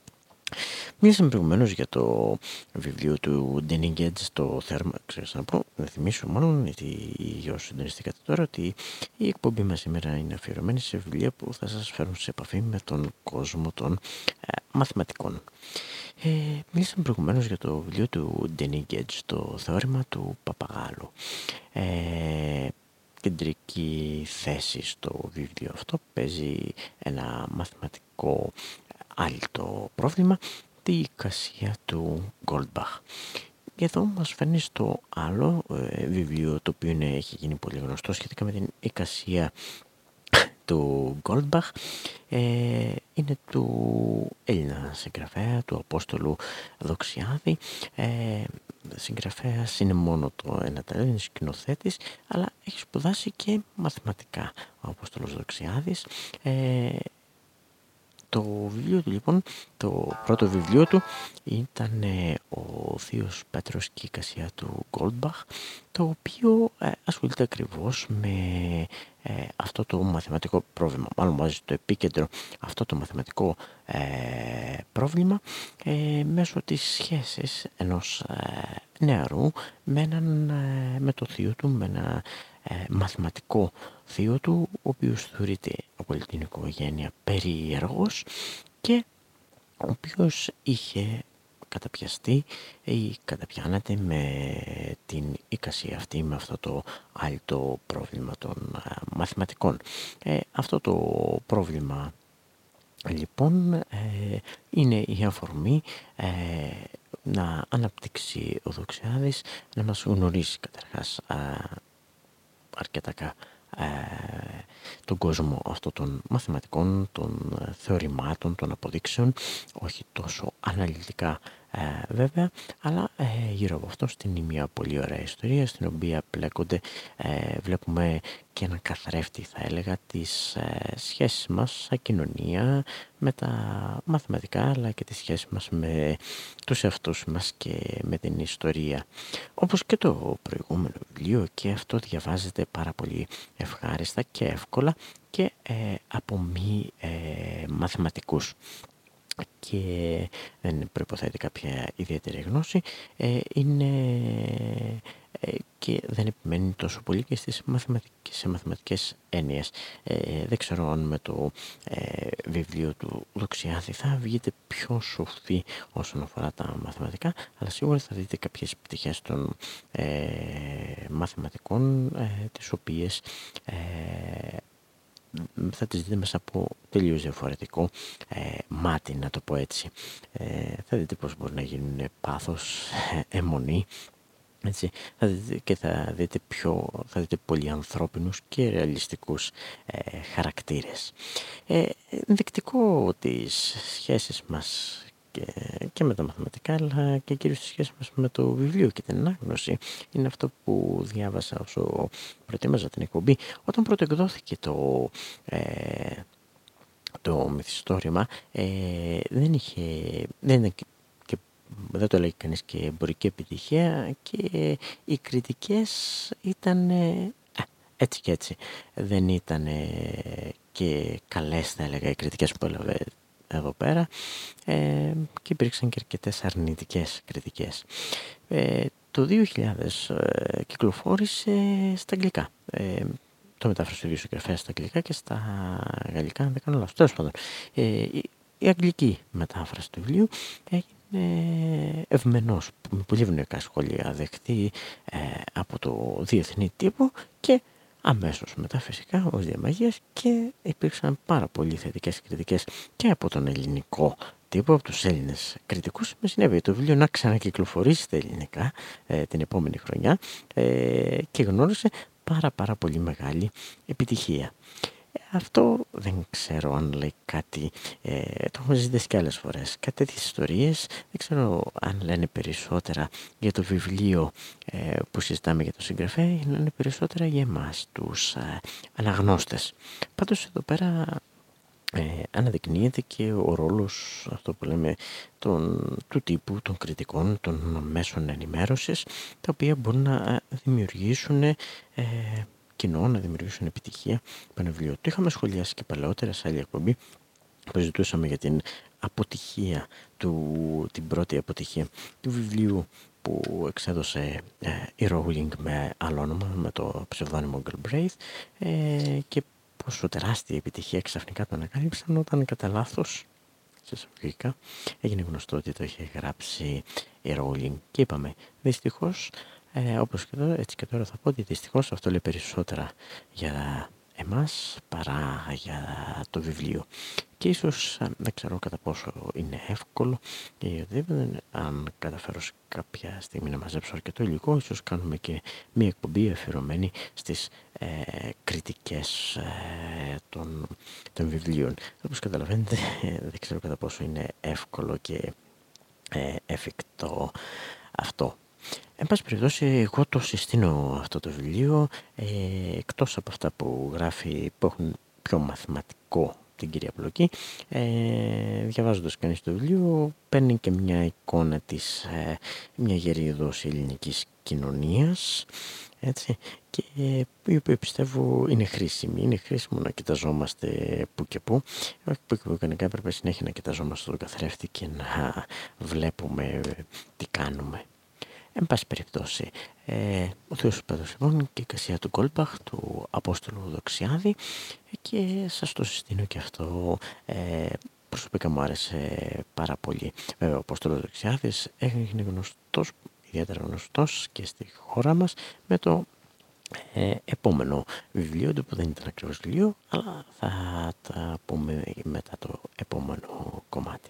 Μίλησαμε προηγουμένως για το βιβλίο του Ντένι Γκέτζ το θέρμα. Ξέρω να πω, να θυμίσω μάλλον, γιατί όσοι συντονιστήκατε τώρα, ότι η εκπομπή μας σήμερα είναι αφιερωμένη σε βιβλία που θα σας φέρουν σε επαφή με τον κόσμο των ε, μαθηματικών. Ε, μίλησαμε προηγουμένως για το βιβλίο του Ντένι Γκέτζ το θεώρημα του Παπαγάλου. Ε, κεντρική θέση στο βιβλίο αυτό παίζει ένα μαθηματικό άλλο πρόβλημα, τη εικασία του Goldbach. Και εδώ μας φέρνει στο άλλο ε, βιβλίο το οποίο είναι, έχει γίνει πολύ γνωστό σχετικά με την εικασία του Goldbach ε, είναι του Έλληνα συγγραφέα, του Απόστολου Δοξιάδη. Ε, συγγραφέας είναι μόνο το ένα είναι σκηνοθέτης αλλά έχει σπουδάσει και μαθηματικά ο Απόστολος Δοξιάδης. Ε, το βιβλίο του λοιπόν, το πρώτο βιβλίο του ήταν ε, ο Θείος Πέτρος και η Κασία του Γκόλμπαχ το οποίο ε, ασχολείται ακριβώς με ε, αυτό το μαθηματικό πρόβλημα, μάλλον βάζει το επίκεντρο αυτό το μαθηματικό πρόβλημα μέσω της σχέσης ενός νεαρού με, έναν, με το θείο του, με ένα μαθηματικό θείο του, ο οποίος θεωρείται από την οικογένεια περίεργος και ο οποίος είχε καταπιαστεί ή καταπιάνεται με την εικασία αυτή, με αυτό το άλλο πρόβλημα των μαθηματικών. Ε, αυτό το πρόβλημα λοιπόν ε, είναι η αφορμή ε, να αναπτύξει ο Δοξιάδης, να μας γνωρίσει καταρχάς αρκετά ε, τον κόσμο αυτό των μαθηματικών, των ε, θεωρημάτων, των αποδείξεων, όχι τόσο αναλυτικά ε, βέβαια, αλλά ε, γύρω από αυτό στην μια πολύ ωραία ιστορία στην οποία πλέκονται, ε, βλέπουμε και ένα καθρέφτη θα έλεγα τις σχέσεις μας σαν κοινωνία με τα μαθηματικά αλλά και τις σχέσεις μας με τους εαυτούς μας και με την ιστορία. Όπως και το προηγούμενο βιβλίο και αυτό διαβάζεται πάρα πολύ ευχάριστα και εύκολα και από μη μαθηματικούς και δεν προϋποθέτει κάποια ιδιαίτερη γνώση ε, είναι ε, και δεν επιμένει τόσο πολύ και στις μαθηματικές, σε μαθηματικές έννοιες. Ε, δεν ξέρω αν με το βιβλίο του Δοξιάδη θα βγείτε πιο σοφοί όσον αφορά τα μαθηματικά, αλλά σίγουρα θα δείτε κάποιες πτυχές των μαθηματικών τις οποίες θα τις δείτε μέσα από τελείως διαφορετικό ε, μάτι να το πω έτσι. Ε, θα δείτε πως μπορεί να γίνουν πάθος, ε, αιμονή έτσι, θα δείτε, και θα δείτε πιο θα δείτε πολύ ανθρώπινους και ρεαλιστικούς ε, χαρακτήρες. Ε, ενδεικτικό τις σχέσεις μας και, και με τα μαθηματικά αλλά και κυρίως στη σχέση μας με το βιβλίο και την ανάγνωση. Είναι αυτό που διάβασα όσο προετοίμαζα την εκπομπή όταν πρωτοεκδόθηκε το, ε, το μυθιστόρημα ε, δεν είχε δεν ήταν και, δεν το λέει κανείς και εμπορική επιτυχία και οι κριτικές ήταν ε, έτσι και έτσι δεν ήταν και καλές θα έλεγα οι κριτικές που έλαβε εδώ πέρα ε, και υπήρξαν και αρκετές αρνητικές κριτικές. Ε, το 2000 ε, κυκλοφόρησε στα αγγλικά. Ε, το μετάφρασε ο συγγραφέα στα αγγλικά και στα γαλλικά, αν δεν κάνω λάθος. Τέλος πάντων, ε, η, η αγγλική μετάφραση του βιβλίου έγινε ευμενός, με πολύ ευνοϊκά σχόλια δεχτεί ε, από το διεθνή τύπο και αμέσως μετά φυσικά ως διαμαγείας και υπήρξαν πάρα πολύ θετικές κριτικές και από τον ελληνικό τύπο, από τους Έλληνες κριτικούς με συνέβη το βιβλίο να ξανακυκλοφορήσει στα ελληνικά ε, την επόμενη χρονιά ε, και γνώρισε πάρα πάρα πολύ μεγάλη επιτυχία. Αυτό δεν ξέρω αν λέει κάτι, ε, το έχουμε ζητήσει και άλλες φορές. Κάτι τέτοιες ιστορίες δεν ξέρω αν λένε περισσότερα για το βιβλίο ε, που συζητάμε για το συγγραφέα ή λένε περισσότερα για εμάς τους ε, αναγνώστες. Πάντως εδώ πέρα ε, αναδεικνύεται και ο ρόλος αυτό που λέμε των, του τύπου των κριτικών των μέσων ενημέρωσης τα οποία μπορούν να δημιουργήσουν ε, κοινό, να δημιουργήσουν επιτυχία. Πανευλίου. Το είχαμε σχολιάσει και παλαιότερα σε άλλη εκπομπή που ζητούσαμε για την αποτυχία του, την πρώτη αποτυχία του βιβλίου που εξέδωσε ε, η Rowling με άλλο όνομα, με το ψευδόνυμο Galbraith. Ε, και πόσο τεράστια επιτυχία ξαφνικά το ανακάλυψαν όταν κατά λάθος έγινε γνωστό ότι το είχε γράψει η Rowling. Και είπαμε δυστυχώς ε, όπως και τώρα, έτσι και τώρα θα πω ότι δυστυχώς αυτό λέει περισσότερα για εμάς παρά για το βιβλίο. Και ίσως δεν ξέρω κατά πόσο είναι εύκολο ή οτιδήποτε αν καταφέρω σε κάποια στιγμή να μαζέψω αρκετό υλικό ίσως κάνουμε και μία εκπομπή αφιερωμένη στις ε, κριτικές ε, των, των βιβλίων. Όπως καταλαβαίνετε δεν ξέρω κατά πόσο είναι εύκολο και ε, εφικτό αυτό Εν πάση περιπτώσει, εγώ το συστήνω αυτό το βιβλίο, ε, εκτός από αυτά που γράφει, που έχουν πιο μαθηματικό την κυρία Πλοκή, ε, διαβάζοντας κανείς το βιβλίο, παίρνει και μια εικόνα της, ε, μια γερίδος ελληνικής κοινωνίας, έτσι, και η οποία πιστεύω είναι χρήσιμη. Είναι χρήσιμο να κοιταζόμαστε που και που. Όχι που και που κανονικά έπρεπε συνέχεια να κοιταζόμαστε τον καθρέφτη και να βλέπουμε τι κάνουμε. Εν πάση περιπτώσει, ε, ο Θεός Πέτρος λοιπόν και η Κασία του Κόλπαχ του Απόστολου Δοξιάδη και σας το συστήνω και αυτό ε, προσωπικά μου άρεσε πάρα πολύ. Βέβαια ο Απόστολος Δοξιάδης έγινε γνωστός, ιδιαίτερα γνωστός και στη χώρα μας με το ε, επόμενο βιβλίο του που δεν ήταν ακριβώς βιβλίο αλλά θα τα πούμε μετά το επόμενο κομμάτι.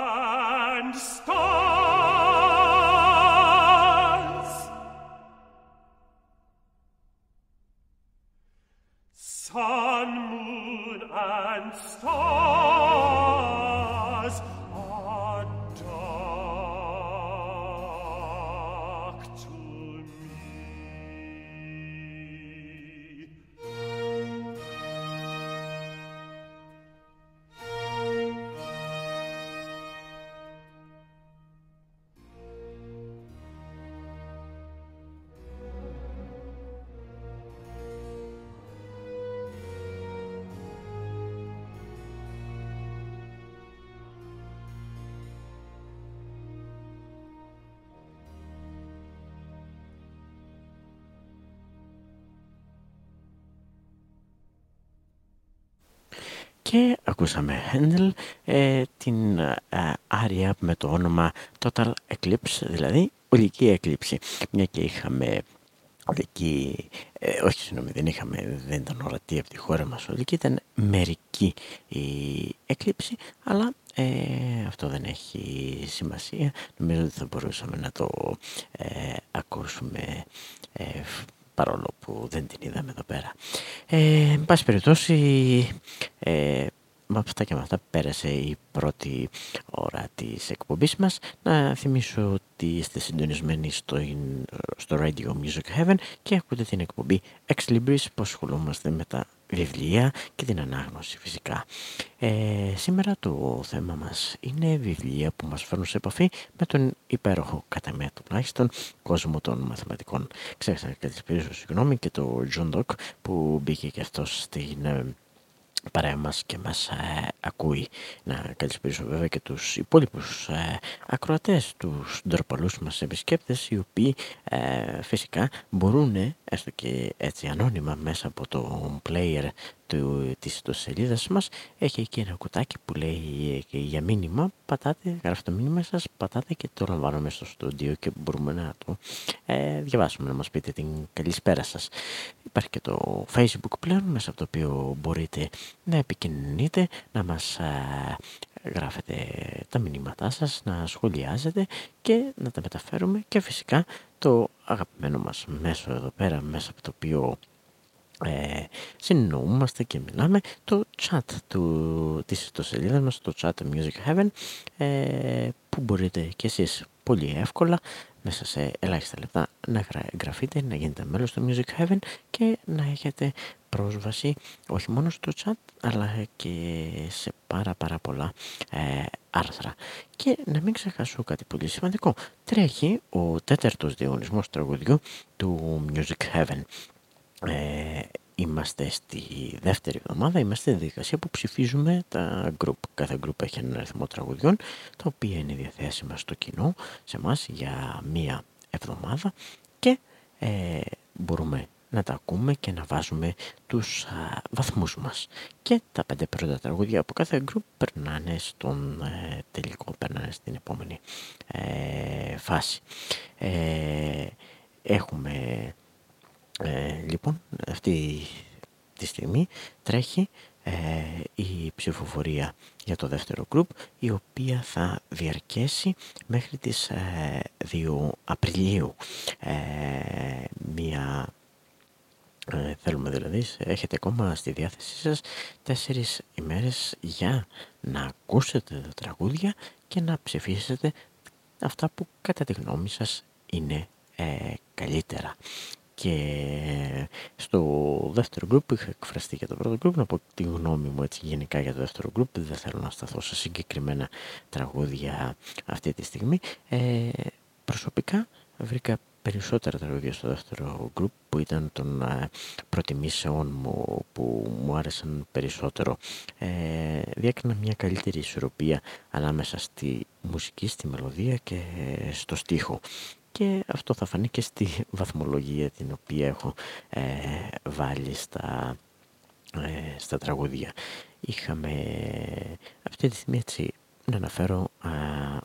ακούσαμε Handel ε, την ε, άρια με το όνομα Total Eclipse, δηλαδή ολική έκλειψη. Μια και είχαμε ολική, ε, όχι συγγνώμη, δεν είχαμε, δεν ήταν ορατή από τη χώρα μας ολική, ήταν μερική η έκλειψη, αλλά ε, αυτό δεν έχει σημασία. Νομίζω ότι θα μπορούσαμε να το ε, ακούσουμε ε, παρόλο που δεν την είδαμε εδώ πέρα. Ε, εν πάση περιπτώσει, ε, με αυτά και με αυτά πέρασε η πρώτη ώρα της εκπομπής μας. Να θυμίσω ότι είστε συντονισμένοι στο, στο Radio Music Heaven και ακούτε την εκπομπή Ex Libris που ασχολούμαστε με τα βιβλία και την ανάγνωση φυσικά. Ε, σήμερα το θέμα μας είναι βιβλία που μας φέρνουν σε επαφή με τον υπέροχο κατά μία τουλάχιστον κόσμο των μαθηματικών. Ξέχασα να καλησπέρισω συγγνώμη και το John Dock που μπήκε και αυτός στην ε, παρέα μας και μας ε, ακούει. Να καλησπέρισω βέβαια και τους υπόλοιπους ε, ακροατές, τους ντροπαλούς μας επισκέπτες οι οποίοι ε, φυσικά μπορούν έστω και έτσι ανώνυμα μέσα από το player του, της ιστοσελίδας μας. Έχει εκεί ένα κουτάκι που λέει και για μήνυμα πατάτε, γράφει το μήνυμα σας πατάτε και το λαμβάνουμε στο στούντιο και μπορούμε να το ε, διαβάσουμε να μας πείτε την καλησπέρα σας υπάρχει και το facebook πλέον μέσα από το οποίο μπορείτε να επικοινωνείτε να μας ε, γράφετε τα μηνύματά σας να σχολιάζετε και να τα μεταφέρουμε και φυσικά το αγαπημένο μας μέσο εδώ πέρα μέσα από το οποίο ε, συνεννοούμαστε και μιλάμε το chat του, της ιστοσελίδας μας, το chat Music Heaven ε, που μπορείτε και εσείς πολύ εύκολα μέσα σε ελάχιστα λεπτά να εγγραφείτε, να γίνετε μέλος του Music Heaven και να έχετε πρόσβαση όχι μόνο στο chat αλλά και σε πάρα πάρα πολλά ε, άρθρα. Και να μην ξεχάσω κάτι πολύ σημαντικό. Τρέχει ο τέταρτος διαγωνισμός τραγουδιού του Music Heaven. Ε, είμαστε στη δεύτερη εβδομάδα, είμαστε στη διαδικασία που ψηφίζουμε τα group. Κάθε group έχει έναν αριθμό τραγουδιών, τα οποία είναι διαθέσιμα στο κοινό, σε εμάς για μία εβδομάδα και ε, μπορούμε να τα ακούμε και να βάζουμε τους α, βαθμούς μας. Και τα πέντε πρώτα τραγούδια από κάθε group περνάνε στον ε, τελικό, περνάνε στην επόμενη ε, φάση. Ε, έχουμε ε, λοιπόν, αυτή τη στιγμή τρέχει ε, η ψηφοφορία για το δεύτερο γκρουπ, η οποία θα διαρκέσει μέχρι τις 2 Απριλίου. Ε, μια θέλουμε δηλαδή, έχετε ακόμα στη διάθεσή σας τέσσερις ημέρες για να ακούσετε τα τραγούδια και να ψηφίσετε αυτά που κατά τη γνώμη σας είναι καλύτερα και στο δεύτερο group είχα εκφραστεί για το πρώτο group να πω τη γνώμη μου έτσι γενικά για το δεύτερο group δεν θέλω να σταθώ σε συγκεκριμένα τραγούδια αυτή τη στιγμή ε, προσωπικά βρήκα περισσότερα τραγούδια στο δεύτερο γκρουπ που ήταν των ε, προτιμήσεών μου που μου άρεσαν περισσότερο. Ε, διέκρινα μια καλύτερη ισορροπία ανάμεσα στη μουσική, στη μελωδία και στο στίχο. Και αυτό θα φανεί και στη βαθμολογία την οποία έχω ε, βάλει στα, ε, στα τραγούδια. Είχαμε αυτή τη στιγμή έτσι να αναφέρω α,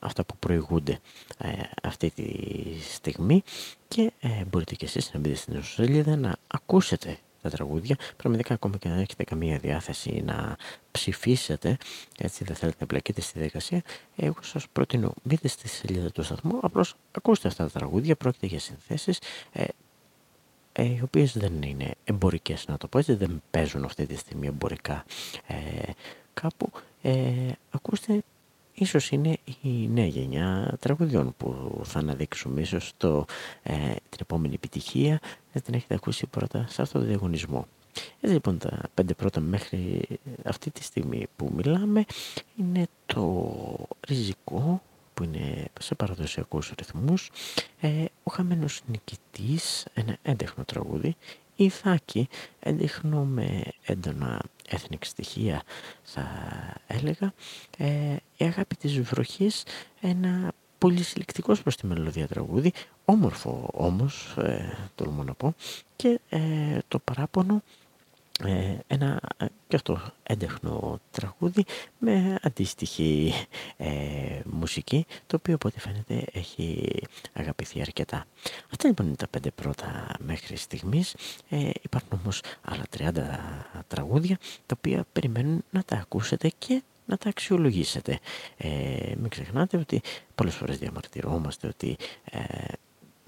αυτά που προηγούνται α, αυτή τη στιγμή και ε, μπορείτε και εσείς να μπείτε στην σελίδα να ακούσετε τα τραγούδια. Πραγματικά ακόμα και να έχετε καμία διάθεση να ψηφίσετε έτσι δεν θέλετε να πλακείτε στη διαδικασία εγώ σας προτείνω μπείτε στη σελίδα του σταθμού απλώς ακούστε αυτά τα τραγούδια πρόκειται για συνθέσεις ε, ε, οι οποίες δεν είναι εμπορικές να το πω έτσι δεν παίζουν αυτή τη στιγμή εμπορικά ε, κάπου. Ε, ακούστε ίσως είναι η νέα γενιά τραγουδιών που θα αναδείξουμε ίσως το, ε, την επόμενη επιτυχία δεν την έχετε ακούσει πρώτα σε αυτό το διαγωνισμό. Έτσι λοιπόν τα πέντε πρώτα μέχρι αυτή τη στιγμή που μιλάμε είναι το ριζικό που είναι σε παραδοσιακούς ρυθμούς, ε, ο χαμένος νικητής, ένα έντεχνο τραγούδι, η Θάκη, έντεχνο με έντονα ethnic στοιχεία θα έλεγα. Ε, η αγάπη της βροχής ένα πολύ συλλεκτικός προς τη μελωδία τραγούδι όμορφο όμως ε, τολμώ να πω και ε, το παράπονο ε, ένα ε, και αυτό έντεχνο τραγούδι με αντίστοιχη ε, μουσική το οποίο από ό,τι φαίνεται έχει αγαπηθεί αρκετά. Αυτά λοιπόν είναι τα πέντε πρώτα μέχρι στιγμής ε, υπάρχουν όμως άλλα 30 τραγούδια τα οποία περιμένουν να τα ακούσετε και να τα αξιολογήσετε. Ε, μην ξεχνάτε ότι πολλές φορές διαμαρτυρόμαστε ότι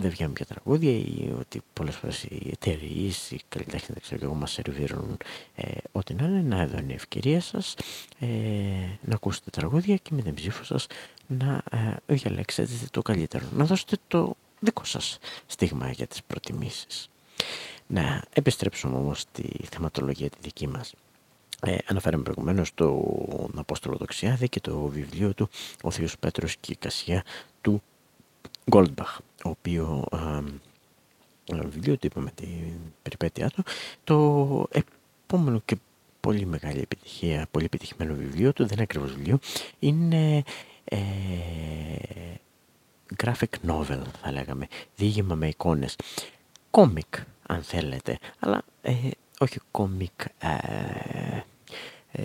δεν βγαίνουν πια τραγούδια ή ότι πολλές φορές οι εταιρείες, οι καλλιτέχνες, ξέρω εγώ, μας σερβίρουν ε, ό,τι να είναι. Να εδώ είναι η ευκαιρία σας ε, να ακούσετε τραγούδια και με την ψήφο σας να ε, διαλέξετε το καλύτερο. Να δώσετε το δικό σας στίγμα για τις προτιμήσεις. Να επιστρέψουμε όμως στη θεματολογία τη δική μας. Ε, αναφέραμε προηγουμένως τον Απόστολο Δοξιάδη και το βιβλίο του «Ο Θείος Πέτρος και η Κασία» του Γκόλντμπαχ, ο οποίος βιβλίο του είπαμε την περιπέτειά του, το επόμενο και πολύ μεγάλη επιτυχία, πολύ επιτυχημένο βιβλίο του, δεν είναι ακριβώς βιβλίο, είναι ε, graphic novel θα λέγαμε, διήγημα με εικόνες, κόμικ αν θέλετε, αλλά ε, όχι κόμικ ε, ε,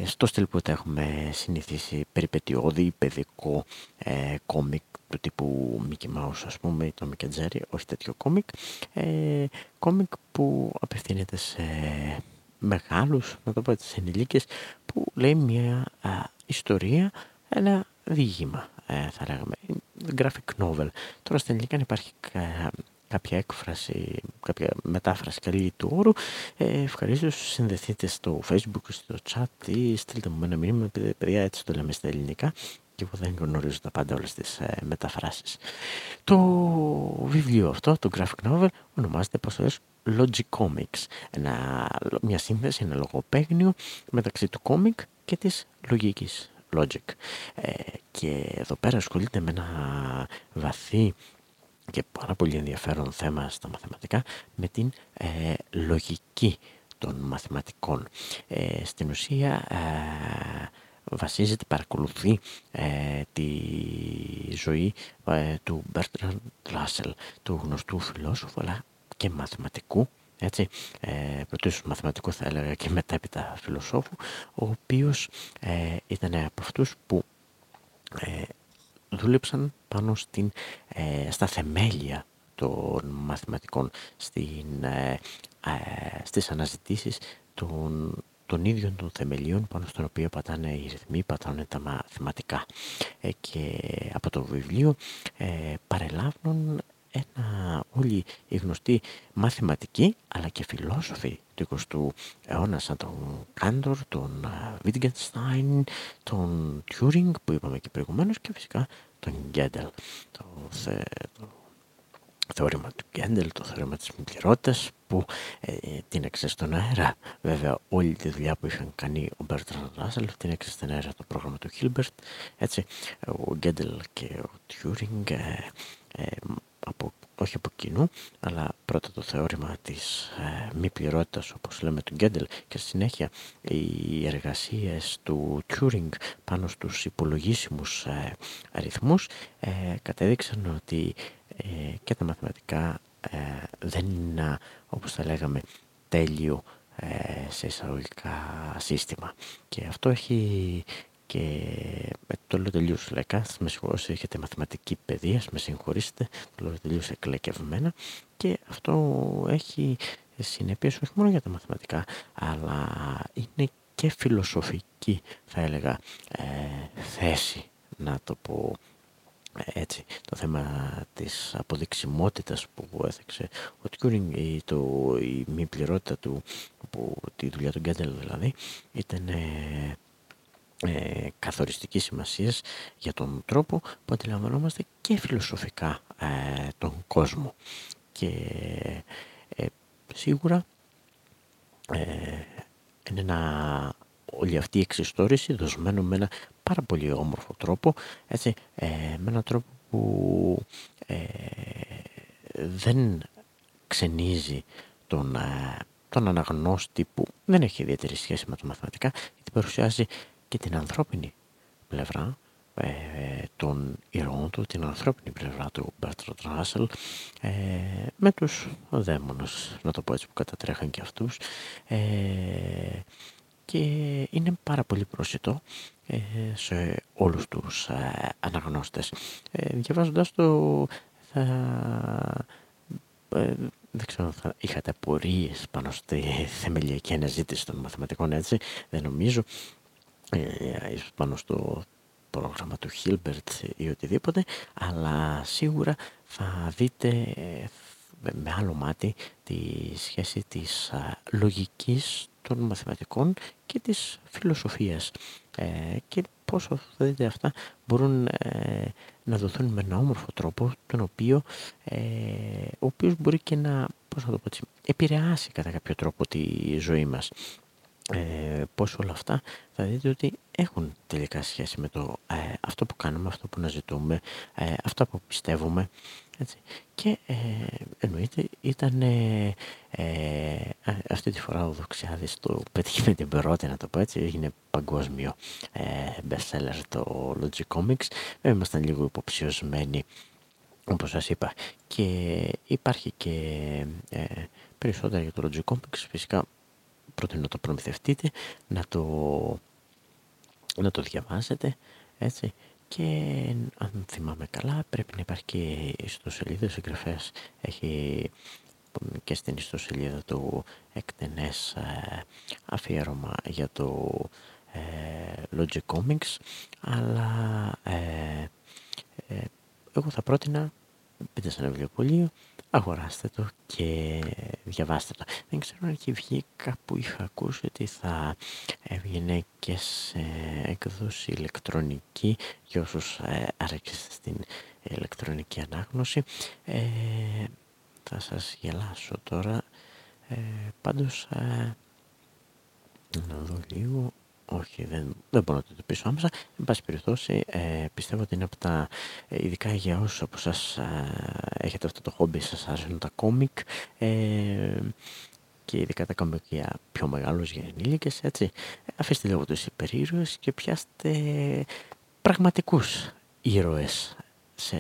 στο στυλ που έχουμε συνηθίσει περιπετειώδη, παιδικό ε, κόμικ του τύπου Mickey Mouse ας πούμε ή το Mickey Jerry, όχι τέτοιο κόμικ ε, κόμικ που απευθύνεται σε μεγάλους, να το πω έτσι, σε ενηλίκες που λέει μια ιστορία, ένα διήγημα ε, θα λέγαμε, graphic novel. Τώρα στην ελληνικά υπάρχει κάποια έκφραση, κάποια μετάφραση καλή του όρου, ε, ευχαρίστω συνδεθείτε στο facebook, στο chat ή στείλτε μου ένα μήνυμα, παιδιά έτσι το λέμε στα ελληνικά και που δεν γνωρίζω τα πάντα όλες τις ε, μεταφράσεις. Το βιβλίο αυτό, το graphic novel, ονομάζεται πώς το Logic Comics. Ένα, μια σύνθεση, ένα λογοπαίγνιο μεταξύ του κόμικ και της λογικής. Logic. Ε, και εδώ πέρα ασχολείται με ένα βαθύ και πάρα πολύ ενδιαφέρον θέμα στα μαθηματικά με την ε, λογική των μαθηματικών. Ε, στην ουσία ε, βασίζεται, παρακολουθεί ε, τη ζωή ε, του Bertrand Russell, του γνωστού φιλόσοφου αλλά και μαθηματικού, έτσι, ε, πρωτούς μαθηματικού θα έλεγα και μετέπειτα φιλοσόφου, ο οποίος ε, ήταν από αυτούς που ε, δούλεψαν πάνω στην, ε, στα θεμέλια των μαθηματικών, στην, ε, στις αναζητήσεις των των ίδιων των θεμελίων πάνω στον οποίο πατάνε οι ρυθμοί, πατάνε τα μαθηματικά. Ε, και από το βιβλίο ε, παρελάβουν ένα, όλοι οι γνωστοί μαθηματικοί αλλά και φιλόσοφοι του 20ου αιώνα σαν τον Κάντορ, τον Wittgenstein, τον Τιούρινγκ που είπαμε και προηγουμένως και φυσικά τον Γκέντελ, το, το θεώρημα του Γκέντελ, το θεώρημα της πληρότητας που ε, τίναξε στον αέρα. Βέβαια όλη τη δουλειά που είχαν κάνει ο Μπέρτραν Ράσελ τίναξε στον αέρα το πρόγραμμα του Χίλμπερτ. Έτσι, ο Γκέντελ και ο Τιούρινγκ ε, ε, από όχι από κοινού, αλλά πρώτα το θεώρημα της ε, μη πληρότητας όπως λέμε του Γκέντελ και στη συνέχεια οι εργασίες του Turing πάνω στους υπολογίσιμους ε, αριθμούς ε, κατέδειξαν ότι και τα μαθηματικά δεν είναι όπως θα λέγαμε τέλειο σε εισαγωγικά σύστημα. Και αυτό έχει και το λέω τελείως λαϊκά, με συγχωρείτε, έχετε μαθηματική παιδεία, με συγχωρήσετε, το λέω τελείως εκλεκευμένα. Και αυτό έχει συνέπειες όχι μόνο για τα μαθηματικά, αλλά είναι και φιλοσοφική, θα έλεγα, ε, θέση, να το πω έτσι, το θέμα της αποδειξιμότητας που έθεξε ο Τιούρινγκ ή το, η μη πληρότητα του, που, τη δουλειά του Γκέντελ δηλαδή, ήταν ε, καθοριστικής σημασίας για τον τρόπο που αντιλαμβανόμαστε και φιλοσοφικά ε, τον κόσμο. Και ε, σίγουρα ε, είναι ένα, όλη αυτή η εξιστόρηση δοσμένο με ένα πάρα πολύ όμορφο τρόπο, έτσι, ε, με έναν τρόπο που δεν ξενίζει τον, τον αναγνώστη που δεν έχει ιδιαίτερη σχέση με το μαθηματικά γιατί παρουσιάζει και την ανθρώπινη πλευρά ε, των ηρώων του, την ανθρώπινη πλευρά του Μπέρτροντ Ράσελ ε, με τους δαίμονες, να το πω έτσι που κατατρέχαν και αυτούς ε, και είναι πάρα πολύ προσιτό ε, σε όλους τους ε, αναγνώστες. Ε, διαβάζοντας το θα ε, δεν ξέρω αν θα είχατε απορίες πάνω στη θεμελιακή αναζήτηση των μαθηματικών έτσι, δεν νομίζω ε, ίσως πάνω στο πρόγραμμα του Hilbert ή οτιδήποτε, αλλά σίγουρα θα δείτε ε, με άλλο μάτι τη σχέση της λογικής των μαθηματικών και της φιλοσοφίας. Ε, και πόσο θα δείτε αυτά μπορούν να δοθούν με ένα όμορφο τρόπο τον οποίο, ο οποίος μπορεί και να πώς θα το πω έτσι, επηρεάσει κατά κάποιο τρόπο τη ζωή μας ε, πώς όλα αυτά θα δείτε ότι έχουν τελικά σχέση με το ε, αυτό που κάνουμε, αυτό που αναζητούμε, ε, αυτό που πιστεύουμε. Έτσι. Και ε, εννοείται ήταν ε, αυτή τη φορά ο Δοξιάδης το πέτυχε με την πρώτη να το πω έτσι, έγινε παγκόσμιο ε, bestseller το Logic Comics. Ήμασταν λίγο υποψιοσμένοι όπως σας είπα και υπάρχει και περισσότερα για το Logic Comics φυσικά προτείνω να το προμηθευτείτε, να το, να το διαβάσετε, έτσι. Και αν θυμάμαι καλά πρέπει να υπάρχει και ιστοσελίδα, ο συγγραφέας έχει και στην ιστοσελίδα του εκτενές ε, αφιέρωμα για το ε, Logic Comics, αλλά ε, εγώ θα πρότεινα, πείτε σε ένα βιβλιοπωλείο, αγοράστε το και διαβάστε το. Δεν ξέρω αν έχει βγει κάπου είχα ακούσει ότι θα έβγαινε και σε έκδοση ηλεκτρονική για όσους ε, στην ηλεκτρονική ανάγνωση. Ε, θα σας γελάσω τώρα. Ε, πάντως, ε, να δω λίγο όχι, δεν, δεν μπορώ να το πείσω άμεσα. Εν πάση περιπτώσει, ε, πιστεύω ότι είναι από τα, ε, ειδικά για όσους από σας ε, έχετε αυτό το χόμπι, σας αρέσουν τα κόμικ ε, και ειδικά τα κόμικ για πιο μεγάλους, για ενήλικες, έτσι. Αφήστε λίγο τους υπερήρωες και πιάστε πραγματικούς ήρωες σε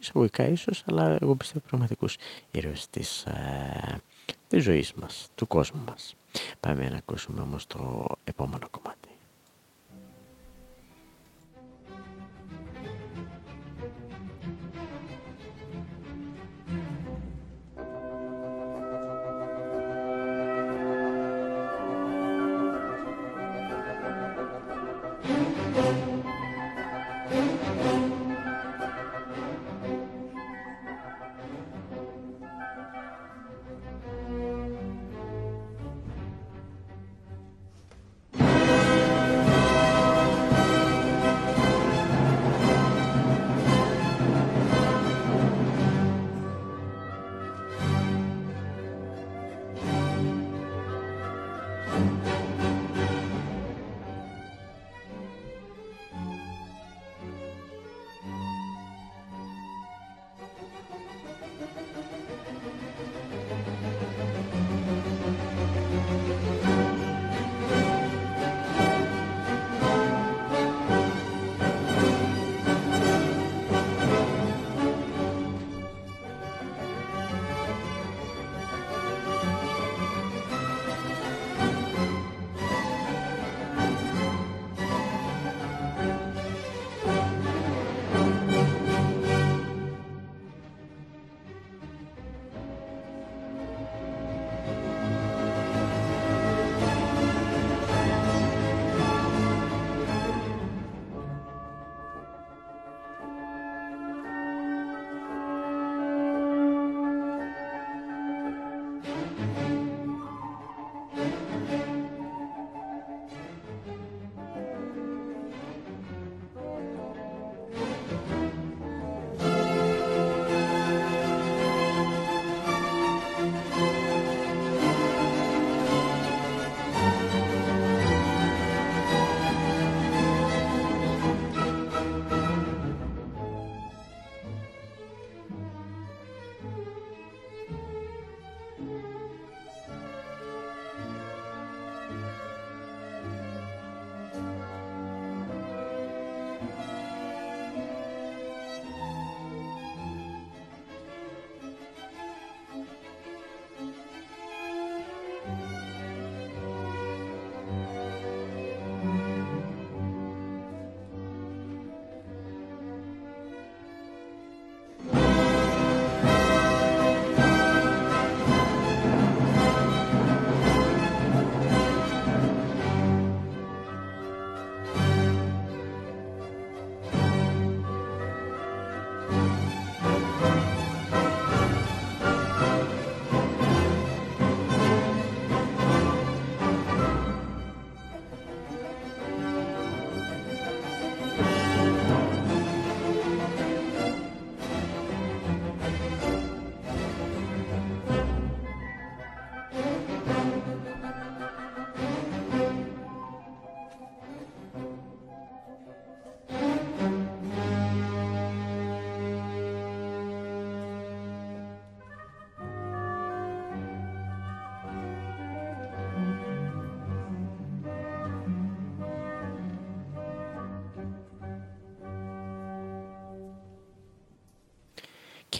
εισαγωγικά ίσως, αλλά εγώ πιστεύω πραγματικούς ήρωες της, ε, της ζωής μας, του κόσμου μας. Πάμε να ακούσουμε όμως το επόμενο κομμάτι.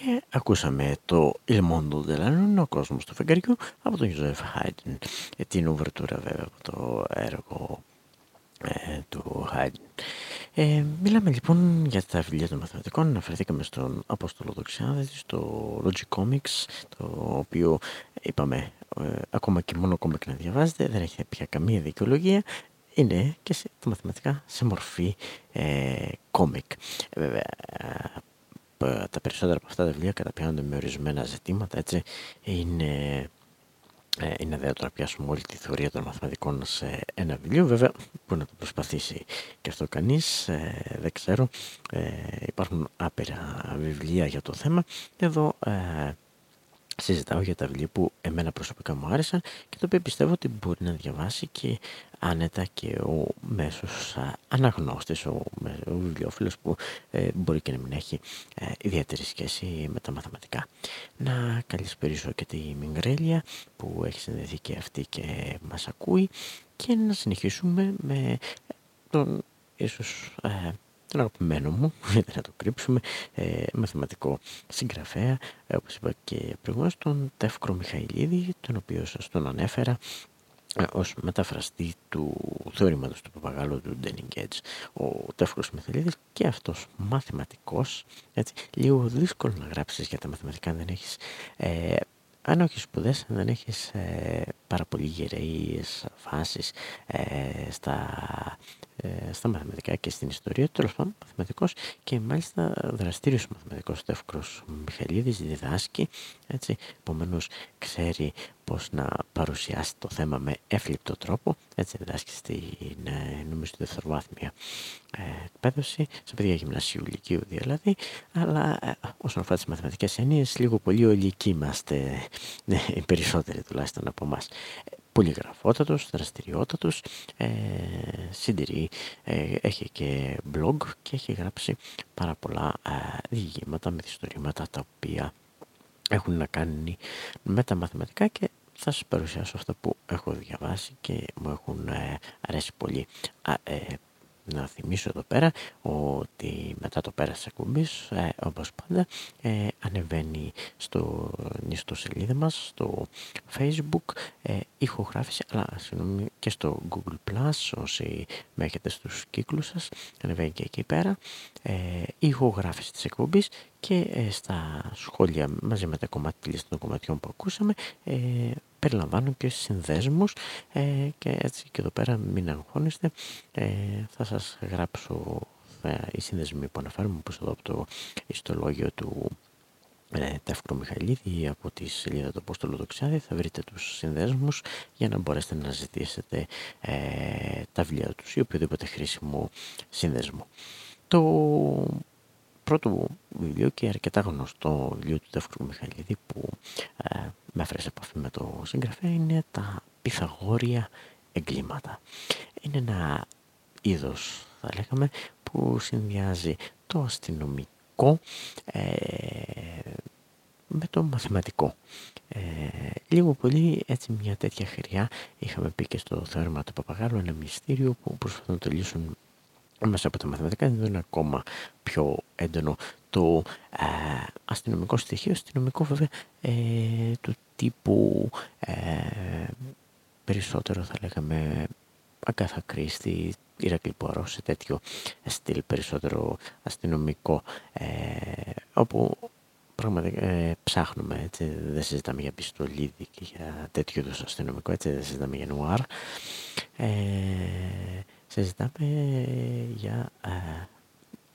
Και ακούσαμε το Il Mondo della ο κόσμος του φεγγαριού, από τον Joseph Haydn, την ουβερτούρα βέβαια από το έργο ε, του Haydn. Ε, μιλάμε λοιπόν για τα βιβλία των μαθηματικών, αναφερθήκαμε στον Απόστολο Δοξιάδη, στο Logic Comics, το οποίο είπαμε ε, ακόμα και μόνο κόμικ να διαβάζετε, δεν έχει πια καμία δικαιολογία, είναι και σε, τα μαθηματικά σε μορφή ε, κόμικ. Ε, βέβαια, τα περισσότερα από αυτά τα βιβλία καταπιάνονται με ορισμένα ζητήματα, έτσι είναι ε, είναι δέο να πιάσουμε όλη τη θεωρία των μαθηματικών σε ένα βιβλίο. Βέβαια, μπορεί να το προσπαθήσει και αυτό κανείς, ε, δεν ξέρω. Ε, υπάρχουν άπειρα βιβλία για το θέμα. Εδώ ε, συζητάω για τα βιβλία που εμένα προσωπικά μου άρεσαν και το οποίο πιστεύω ότι μπορεί να διαβάσει και άνετα και ο μέσος αναγνώστης, ο, ο βιβλιοφίλος που ε, μπορεί και να μην έχει ε, ιδιαίτερη σχέση με τα μαθηματικά. Να καλησπερίσω και τη Μιγκρέλια που έχει συνδεθεί και αυτή και μας ακούει και να συνεχίσουμε με τον ίσως ε, τον αγαπημένο μου, γιατί να το κρύψουμε, ε, μαθηματικό συγγραφέα, ε, όπως είπα και προηγούμενος, τον Τεύκρο Μιχαηλίδη, τον οποίο σας τον ανέφερα ε, ως μεταφραστή του θεωρήματος του Παπαγάλου του Ντένιγκ Ο Τεύκρος Μιχαηλίδης και αυτός μαθηματικός, έτσι, λίγο δύσκολο να γράψεις για τα μαθηματικά αν δεν έχεις ε, αν όχι σπουδές, δεν έχεις ε, πάρα πολύ γεραιίες φάσεις ε, στα ε, στα μαθηματικά και στην ιστορία, τέλος πάντων μαθηματικός και μάλιστα δραστήριος μαθηματικός Τεύκρος Μιχαλίδης διδάσκει, έτσι, επομένως ξέρει πώς να παρουσιάσει το θέμα με εύληπτο τρόπο, έτσι διδάσκει στην ε, νομίζω δευτεροβάθμια ε, εκπαίδευση, σε παιδιά γυμνασίου, λυκείου δηλαδή, αλλά ε, όσον αφορά τις μαθηματικές έννοιες, λίγο πολύ ολικοί είμαστε, ναι, οι περισσότεροι τουλάχιστον από εμάς πολυγραφότατος, δραστηριότατος, ε, συντηρεί, ε, έχει και blog και έχει γράψει πάρα πολλά ε, διηγήματα, μυθιστορήματα τα οποία έχουν να κάνουν με τα μαθηματικά και θα σας παρουσιάσω αυτά που έχω διαβάσει και μου έχουν ε, αρέσει πολύ. Ε, να θυμίσω εδώ πέρα ότι μετά το πέρας της εκπομπής, ε, όπως πάντα, ε, ανεβαίνει στο ιστοσελίδα μας, στο facebook, ε, ηχογράφηση, αλλά συγγνώμη και στο Google Plus, όσοι με έχετε στους κύκλους σας, ανεβαίνει και εκεί πέρα, ε, ηχογράφηση της εκπομπής και ε, στα σχόλια μαζί με τα κομμάτια των κομματιών που ακούσαμε, ε, περιλαμβάνουν και συνδέσμους ε, και έτσι και εδώ πέρα μην αγχώνεστε ε, θα σας γράψω θα, οι σύνδεσμοι που αναφέρουμε όπως εδώ από το ιστολόγιο του ε, Τεύκρο Μιχαηλίδη από τη σελίδα του Απόστολου Δοξάδη θα βρείτε τους συνδέσμους για να μπορέσετε να ζητήσετε ε, τα βιβλία τους ή οποιοδήποτε χρήσιμο σύνδεσμο. Το πρώτο βιβλίο και αρκετά γνωστό βιβλίο του Τεύκρου Μιχαηλίδη που ε, με έφερε σε επαφή με το συγγραφέα είναι τα Πυθαγόρια εγκλήματα. Είναι ένα είδος θα λέγαμε που συνδυάζει το αστυνομικό ε, με το μαθηματικό. Ε, λίγο πολύ έτσι μια τέτοια χρειά είχαμε πει και στο θεώρημα του Παπαγάλου ένα μυστήριο που προσπαθούν να το λύσουν μέσα από τα μαθηματικά είναι ακόμα πιο έντονο το ε, αστυνομικό στοιχείο, αστυνομικό βέβαια ε, του τύπου ε, περισσότερο θα λέγαμε Αγκάθα Κρίστη, Ηρακλή Πουαρό, σε τέτοιο στυλ περισσότερο αστυνομικό ε, όπου πραγματικά ε, ψάχνουμε, έτσι, δεν συζητάμε για πιστολίδι και για τέτοιο είδους αστυνομικό, έτσι, δεν συζητάμε για νουάρ. Ε, συζητάμε για ε,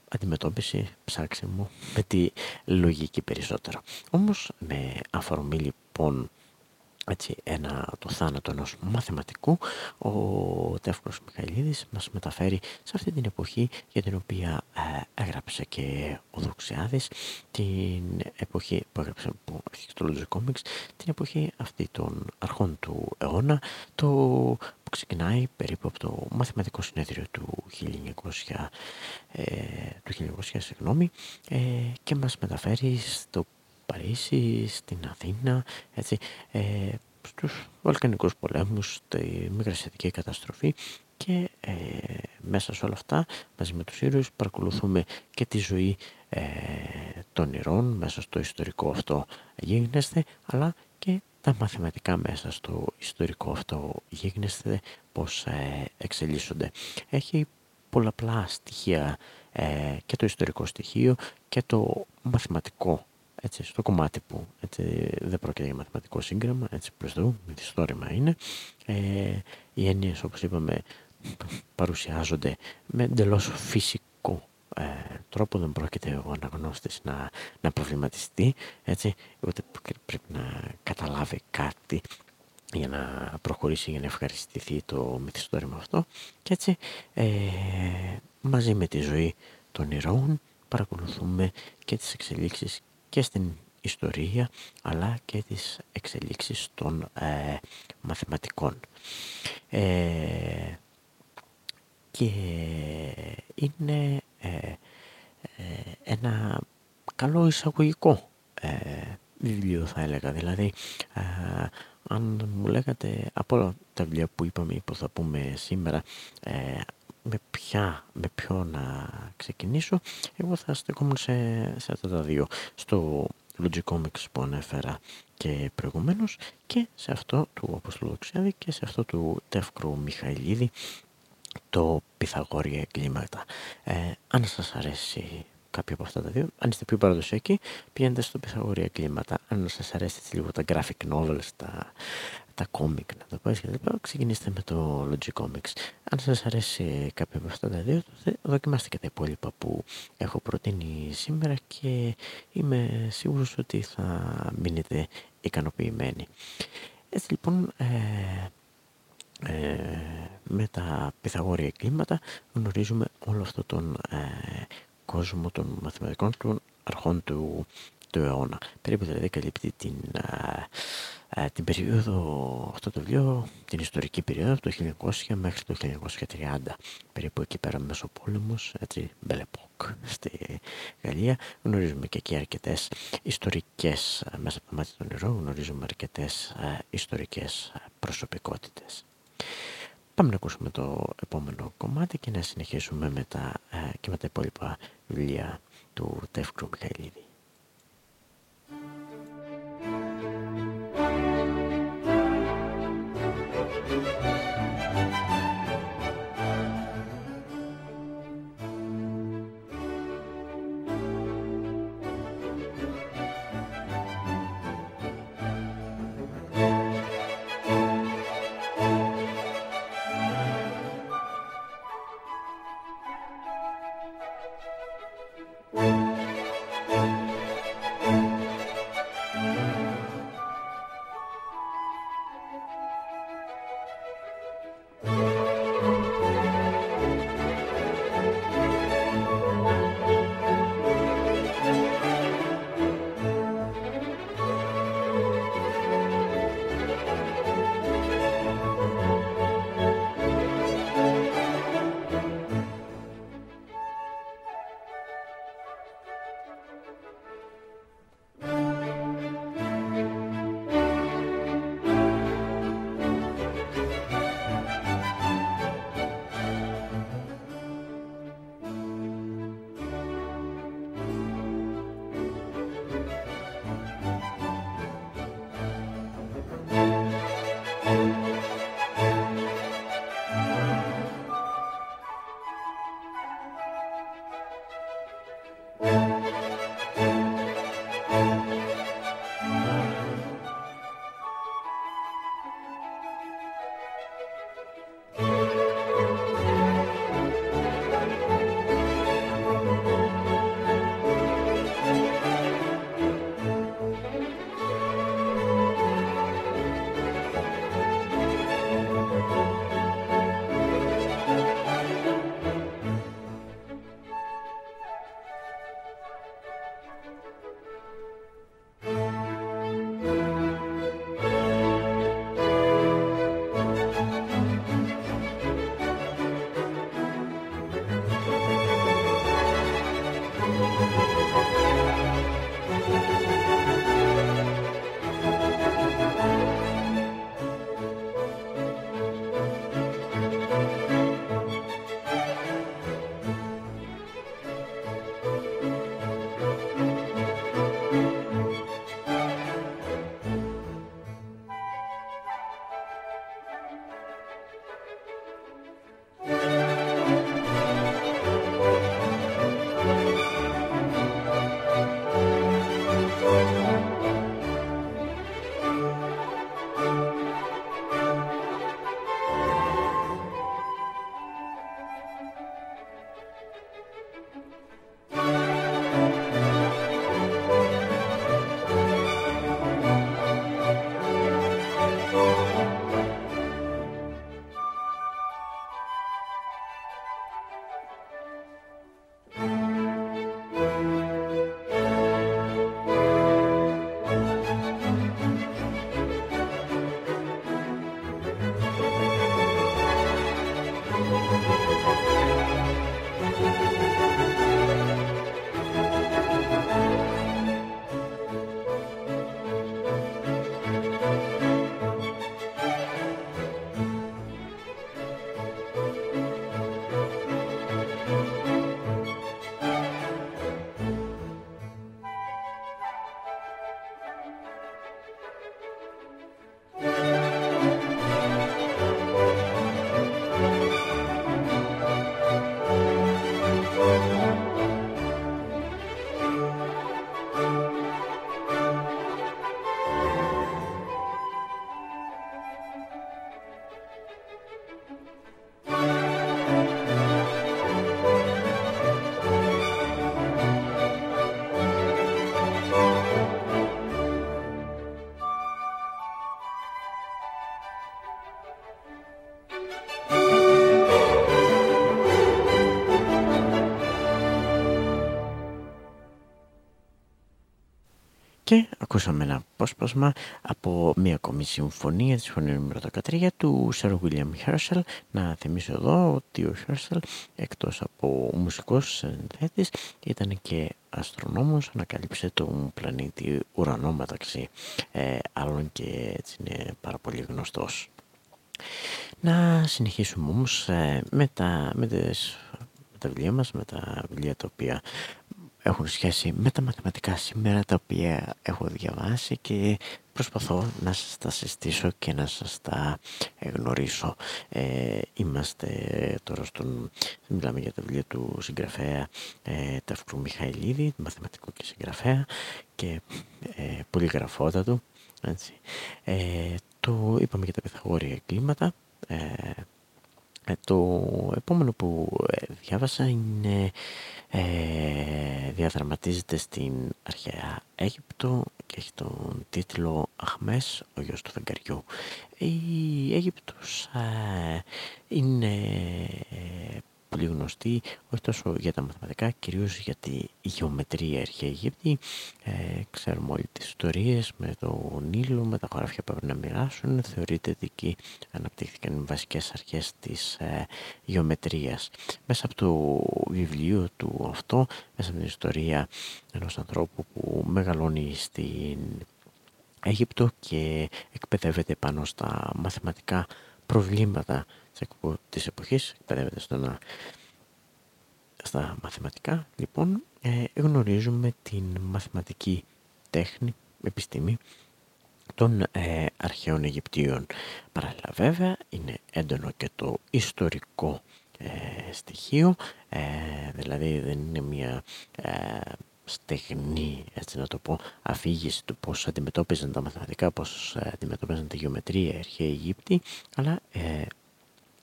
αντιμετώπιση ψάξιμο με τη λογική περισσότερο. Όμως με αφορμή λοιπόν έτσι, ένα, το θάνατο ενός μαθηματικού, ο Τεύκρος Μιχαηλίδης μας μεταφέρει σε αυτή την εποχή για την οποία ε, έγραψε και ο Δοξιάδης, την εποχή που έγραψε που στο Logic Comics, την εποχή αυτή των αρχών του αιώνα, το που ξεκινάει περίπου από το μαθηματικό συνέδριο του 1900, ε, του 1900 συγγνώμη, ε, και μας μεταφέρει στο Παρίσι, στην Αθήνα, έτσι, ε, στους Βαλκανικούς πολέμους, τη Μικρασιατική καταστροφή και ε, μέσα σε όλα αυτά, μαζί με τους ήρωες, παρακολουθούμε και τη ζωή ε, των ηρών μέσα στο ιστορικό αυτό γίγνεσθε αλλά και τα μαθηματικά μέσα στο ιστορικό αυτό γίγνεσθε πως ε, εξελίσσονται. Έχει πολλαπλά στοιχεία ε, και το ιστορικό στοιχείο και το μαθηματικό έτσι, στο κομμάτι που έτσι, δεν πρόκειται για μαθηματικό σύγκραμα, έτσι προς το μυθιστόρημα είναι. Ε, οι έννοιες όπως είπαμε παρουσιάζονται με εντελώς φυσικό ε, τρόπο, δεν πρόκειται ο αναγνώστης να, να προβληματιστεί, έτσι, ούτε πρέπει να καταλάβει κάτι για να προχωρήσει, για να ευχαριστηθεί το μυθιστόρημα αυτό και έτσι ε, μαζί με τη ζωή των ηρώων παρακολουθούμε και τις εξελίξεις και στην ιστορία αλλά και τις εξελίξεις των ε, μαθηματικών. Ε, και είναι ε, ένα καλό εισαγωγικό βιβλίο θα έλεγα. Δηλαδή αν μου λέγατε από όλα τα βιβλία που είπαμε ή που θα πούμε σήμερα με ποια, με ποιο να ξεκινήσω, εγώ θα στεκόμουν σε, σε αυτά τα δύο. Στο Logicomics που ανέφερα και προηγουμένως και σε αυτό του Αποστολού και σε αυτό του Τεύκρου Μιχαηλίδη το Πυθαγόρια εγκλήματα. Ε, αν σας αρέσει κάποιο από αυτά τα δύο, αν είστε πιο παραδοσιακοί, πηγαίνετε στο Πυθαγόρια εγκλήματα. Αν σας αρέσει λίγο τα graphic novels, τα, τα κόμικ να το πω έτσι ξεκινήστε με το Logic Comics. Αν σας αρέσει κάποιο από αυτά τα δύο, δοκιμάστε και τα υπόλοιπα που έχω προτείνει σήμερα και είμαι σίγουρος ότι θα μείνετε ικανοποιημένοι. Έτσι λοιπόν, ε, ε, με τα Πυθαγόρια κλίματα γνωρίζουμε όλο αυτό τον ε, κόσμο των μαθηματικών των αρχών του, του αιώνα. Περίπου δηλαδή καλύπτει την ε, την περίοδο, αυτό το βιβλίο, την ιστορική περίοδο από το 1900 μέχρι το 1930. Περίπου εκεί πέρα Μεσοπόλεμος, έτσι, Μπελεπόκ στη Γαλλία. Γνωρίζουμε και εκεί αρκετές ιστορικές, ε, μέσα από το μάτι των νερό, γνωρίζουμε αρκετές ε, ιστορικές προσωπικότητες. Πάμε να ακούσουμε το επόμενο κομμάτι και να συνεχίσουμε με τα, και με τα υπόλοιπα βιβλία του Τεύκρου Μιχαηλίδη. Ακούσαμε ένα απόσπασμα από μια ακόμη συμφωνία της φωνή νούμερο 13 του Sir William Herschel. Να θυμίσω εδώ ότι ο Herschel εκτός από μουσικός συνθέτης ήταν και αστρονόμος, ανακάλυψε τον πλανήτη ουρανό μεταξύ ε, άλλων και έτσι είναι πάρα πολύ γνωστός. Να συνεχίσουμε όμως ε, με, τα, με, τις, με τα βιβλία μας, με τα βιβλία τα οποία έχουν σχέση με τα μαθηματικά σήμερα τα οποία έχω διαβάσει και προσπαθώ να σας τα συστήσω και να σας τα γνωρίσω. Ε, είμαστε τώρα στον... μιλάμε για τα βιβλία του συγγραφέα ε, Ταυκρού Μιχαηλίδη, μαθηματικού και συγγραφέα και ε, πολυγραφότατου. Έτσι. Ε, το είπαμε για τα πυθαγόρια κλίματα. Ε, ε, το επόμενο που ε, διάβασα είναι ε, διαδραματίζεται στην αρχαία Αίγυπτο και έχει τον τίτλο «Αχμές, ο γιος του φεγγαριού». Η Αίγυπτος είναι πολύ γνωστή, όχι τόσο για τα μαθηματικά, κυρίως για τη γεωμετρία αρχαία Αιγύπτη. Ε, ξέρουμε όλοι τις ιστορίες με το Νείλο, με τα χωράφια που έπρεπε να μοιράσουν. Θεωρείται ότι εκεί αναπτύχθηκαν οι βασικές αρχές της ε, γεωμετρίας. Μέσα από το βιβλίο του αυτό, μέσα από την ιστορία ενός ανθρώπου που μεγαλώνει στην Αίγυπτο και εκπαιδεύεται πάνω στα μαθηματικά προβλήματα της εποχής, εκπαιδεύεται στο να... στα μαθηματικά, λοιπόν, ε, γνωρίζουμε την μαθηματική τέχνη, επιστήμη των ε, αρχαίων Αιγυπτίων. Παράλληλα βέβαια είναι έντονο και το ιστορικό ε, στοιχείο, ε, δηλαδή δεν είναι μια στεγνή, έτσι να το πω, αφήγηση του πώς αντιμετώπιζαν τα μαθηματικά, πώς αντιμετώπιζαν τη γεωμετρία οι αρχαίοι Αιγύπτιοι, αλλά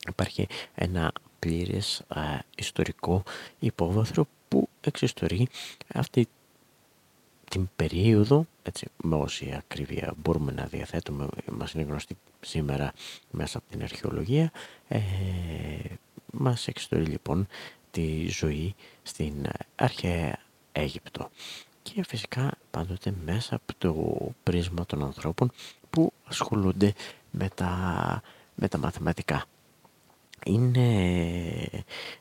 υπάρχει ένα πλήρες ιστορικό υπόβαθρο που εξιστορεί αυτή την περίοδο, έτσι, με όση ακρίβεια μπορούμε να διαθέτουμε, μας είναι γνωστή σήμερα μέσα από την αρχαιολογία, ε, μας εξιστορεί λοιπόν τη ζωή στην αρχαία Αίγυπτο. Και φυσικά πάντοτε μέσα από το πρίσμα των ανθρώπων που ασχολούνται με τα, με τα μαθηματικά είναι,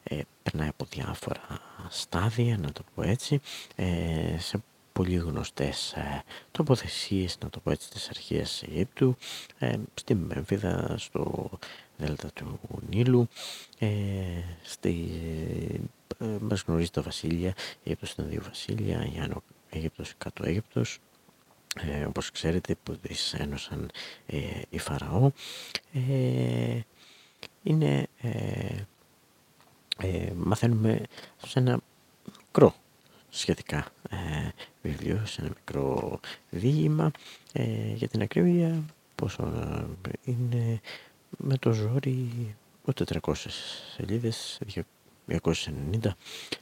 ε, περνάει από διάφορα στάδια, να το πω έτσι, ε, σε πολύ γνωστές ε, τοποθεσίες, να το πω έτσι, της αρχαίας Αιγύπτου, ε, στη Μέμφυδα, στο Δέλτα του Νείλου, ε, στη, ε, μας γνωρίζει τα βασίλεια, η Αίγυπτος ήταν δύο βασίλεια, η Άνω Αίγυπτος, κάτω Αίγυπτος, ε, όπως ξέρετε που τις ένωσαν ε, οι Φαραώ. Ε, είναι, ε, ε, μαθαίνουμε σε ένα μικρό σχετικά ε, βιβλίο, σε ένα μικρό διήγημα ε, για την ακρίβεια πόσο είναι με το ζόρι 400 σελίδες, 290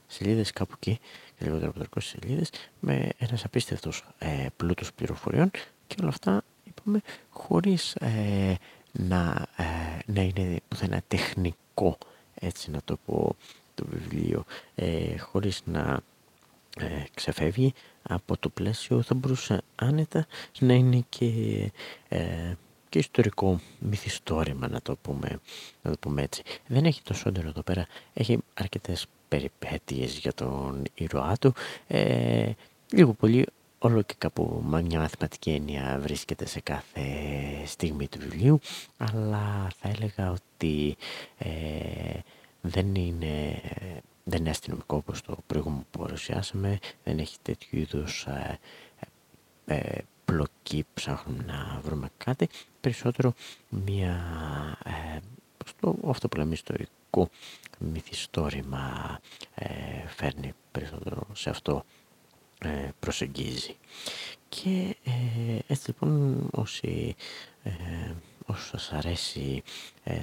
σελίδες κάπου εκεί και λιγότερο από 300 σελίδες με ένας απίστευτος ε, πλούτος πληροφοριών και όλα αυτά είπαμε χωρίς ε, να, ε, να είναι πουθενά τεχνικό έτσι να το πω το βιβλίο ε, χωρίς να ε, ξεφεύγει από το πλαίσιο θα μπορούσε άνετα να είναι και, ε, και ιστορικό μυθιστόρημα να το, πούμε, να το πούμε έτσι. Δεν έχει τόσο όνειρο εδώ πέρα, έχει αρκετές περιπέτειες για τον ήρωά του, ε, λίγο πολύ όλο και κάπου μια μαθηματική έννοια βρίσκεται σε κάθε στιγμή του βιβλίου αλλά θα έλεγα ότι ε, δεν είναι δεν είναι αστυνομικό όπως το προηγούμενο που παρουσιάσαμε. Δεν έχει τέτοιου είδους ε, ε, πλοκή ψάχνουμε να βρούμε κάτι περισσότερο μια ε, το, αυτό που λέμε ιστορικό μυθιστόρημα ε, φέρνει περισσότερο σε αυτό ε, προσεγγίζει. Και ε, έτσι λοιπόν όσοι, ε, όσοι σας αρέσει, ε,